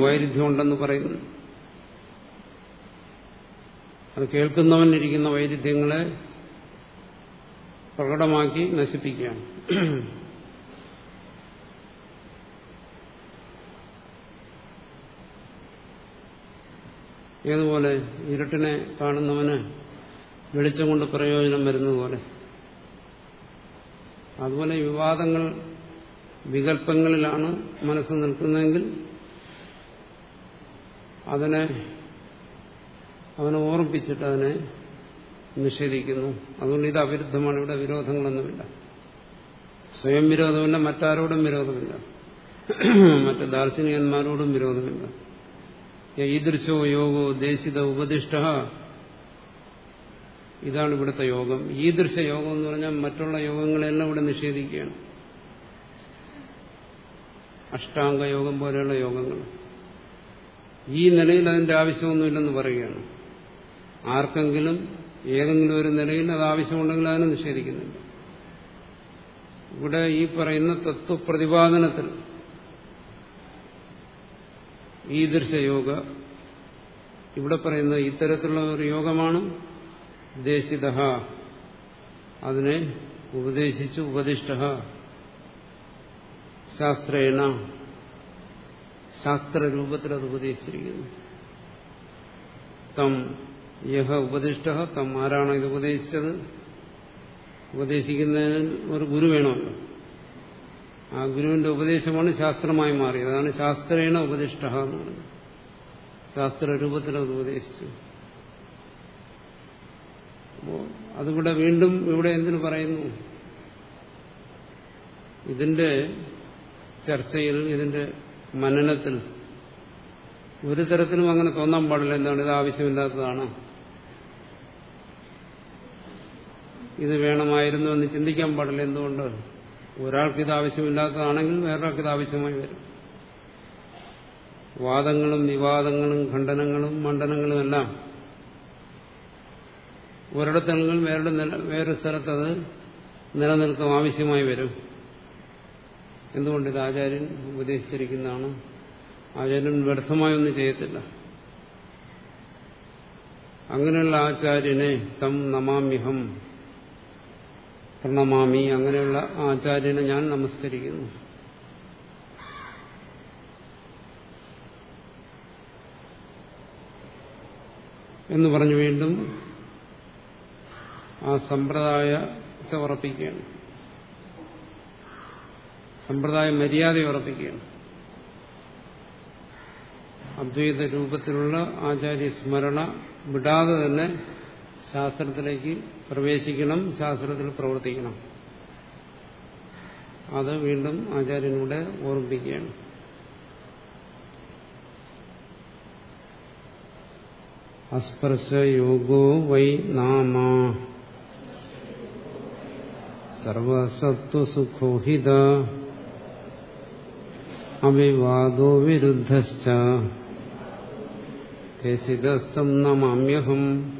വൈരുദ്ധ്യം ഉണ്ടെന്ന് പറയുന്നു. അത് കേൾക്കുന്നവനിരിക്കുന്ന വൈരുദ്ധ്യങ്ങളെ പ്രകടമാക്കി നശിപ്പിക്കുകയാണ്. ഏതുപോലെ ഇരുട്ടിനെ കാണുന്നവന് വെളിച്ചം കൊണ്ട് പ്രയോജനം വരുന്നത് പോലെ. അതുപോലെ വിവാദങ്ങൾ വികല്പങ്ങളിലാണ് മനസ്സ് നിൽക്കുന്നതെങ്കിൽ അതിനെ അവനെ ഓർമ്മിപ്പിച്ചിട്ട് അതിനെ നിഷേധിക്കുന്നു. അതുകൊണ്ട് ഇത് അവിരുദ്ധമാണ്. ഇവിടെ വിരോധങ്ങളൊന്നുമില്ല. സ്വയം വിരോധമില്ല മറ്റാരോടും വിരോധമില്ല. മറ്റ് ദാർശനികന്മാരോടും വിരോധമില്ല. ഈദൃശോ യോഗോ ദേശിത ഉപദിഷ്ട. ഇതാണ് ഇവിടുത്തെ യോഗം. ഈദൃശ യോഗം എന്ന് പറഞ്ഞാൽ മറ്റുള്ള യോഗങ്ങളെല്ലാം ഇവിടെ നിഷേധിക്കുകയാണ്. അഷ്ടാംഗ യോഗം പോലെയുള്ള യോഗങ്ങൾ. ഈ നിലയിൽ അതിന്റെ ആവശ്യമൊന്നുമില്ലെന്ന് പറയുകയാണ്. ആർക്കെങ്കിലും ഏതെങ്കിലും ഒരു നിലയിൽ അത് ആവശ്യമുണ്ടെങ്കിൽ അതിനെ നിഷേധിക്കുന്നില്ല ഇവിടെ ഈ പറയുന്ന തത്വപ്രതിപാദനത്തിൽ ഈ ദൃശ്യയോഗ ഇവിടെ പറയുന്ന ഇത്തരത്തിലുള്ള ഒരു യോഗമാണ് ദേശിത അതിനെ ഉപദേശിച്ചു ഉപദിഷ്ട ശാസ്ത്രേണ ശാസ്ത്രരൂപത്തിൽ അത് ഉപദേശിച്ചിരിക്കുന്നു. തം യഹ ഉപദിഷ്ട തം ആരാണ് ഇത് ഉപദേശിച്ചത്? ഉപദേശിക്കുന്നതിന് ഒരു ഗുരു വേണമല്ലോ. ആ ഗുരുവിന്റെ ഉപദേശമാണ് ശാസ്ത്രമായി മാറിയത്. അതാണ് ശാസ്ത്രേണ ഉപദിഷ്ട എന്ന് പറഞ്ഞത് ശാസ്ത്രരൂപത്തിൽ അത് ഉപദേശിച്ചു. അപ്പോ അതിവിടെ വീണ്ടും ഇവിടെ എന്തിനു പറയുന്നു? ഇതിന്റെ ചർച്ചയിൽ ഇതിന്റെ മനനത്തിൽ ഒരു തരത്തിലും അങ്ങനെ തോന്നാൻ പാടില്ല. എന്താണ്? ഇത് ആവശ്യമില്ലാത്തതാണ്. ഇത് വേണമായിരുന്നു എന്ന് ചിന്തിക്കാൻ പാടില്ല. എന്തുകൊണ്ട്? ഒരാൾക്ക് ഇത് ആവശ്യമില്ലാത്തതാണെങ്കിൽ വേറൊരാൾക്ക് ഇത് ആവശ്യമായി വരും. വാദങ്ങളും വിവാദങ്ങളും ഖണ്ഡനങ്ങളും മണ്ഡനങ്ങളും എല്ലാം ഒരിടത്തെങ്കിലും വേറെ വേറൊരു സ്ഥലത്തത് നിലനിൽക്കും ആവശ്യമായി വരും. എന്തുകൊണ്ട് ഇത് ആചാര്യൻ ഉപദേശിച്ചിരിക്കുന്നതാണ്? ആചാര്യൻ വ്യർത്ഥമായൊന്നും ചെയ്യത്തില്ല. അങ്ങനെയുള്ള ആചാര്യനെ തം നമാമ്യഹം പ്രണമാമി അങ്ങനെയുള്ള ആചാര്യനെ ഞാൻ നമസ്കരിക്കുന്നു. എന്ന് പറഞ്ഞു വീണ്ടും ആ സമ്പ്രദായത്തെ ഉറപ്പിക്കുകയാണ്. സമ്പ്രദായ മര്യാദ ഉറപ്പിക്കുകയാണ്. അദ്വൈത രൂപത്തിലുള്ള ആചാര്യ സ്മരണ വിടാതെ തന്നെ ശാസ്ത്രത്തിലേക്ക് പ്രവേശിക്കണം ശാസ്ത്രത്തിൽ പ്രവർത്തിക്കണം. അത് വീണ്ടും ആചാര്യനൂടെ ഓർമ്മിപ്പിക്കുകയാണ്. അസ്പർശ യോഗോ വൈ നാമ. സർവസത്വസുഖോഹിത അവിവാദോ വിരുദ്ധശ്ച. നമാമ്യഹം.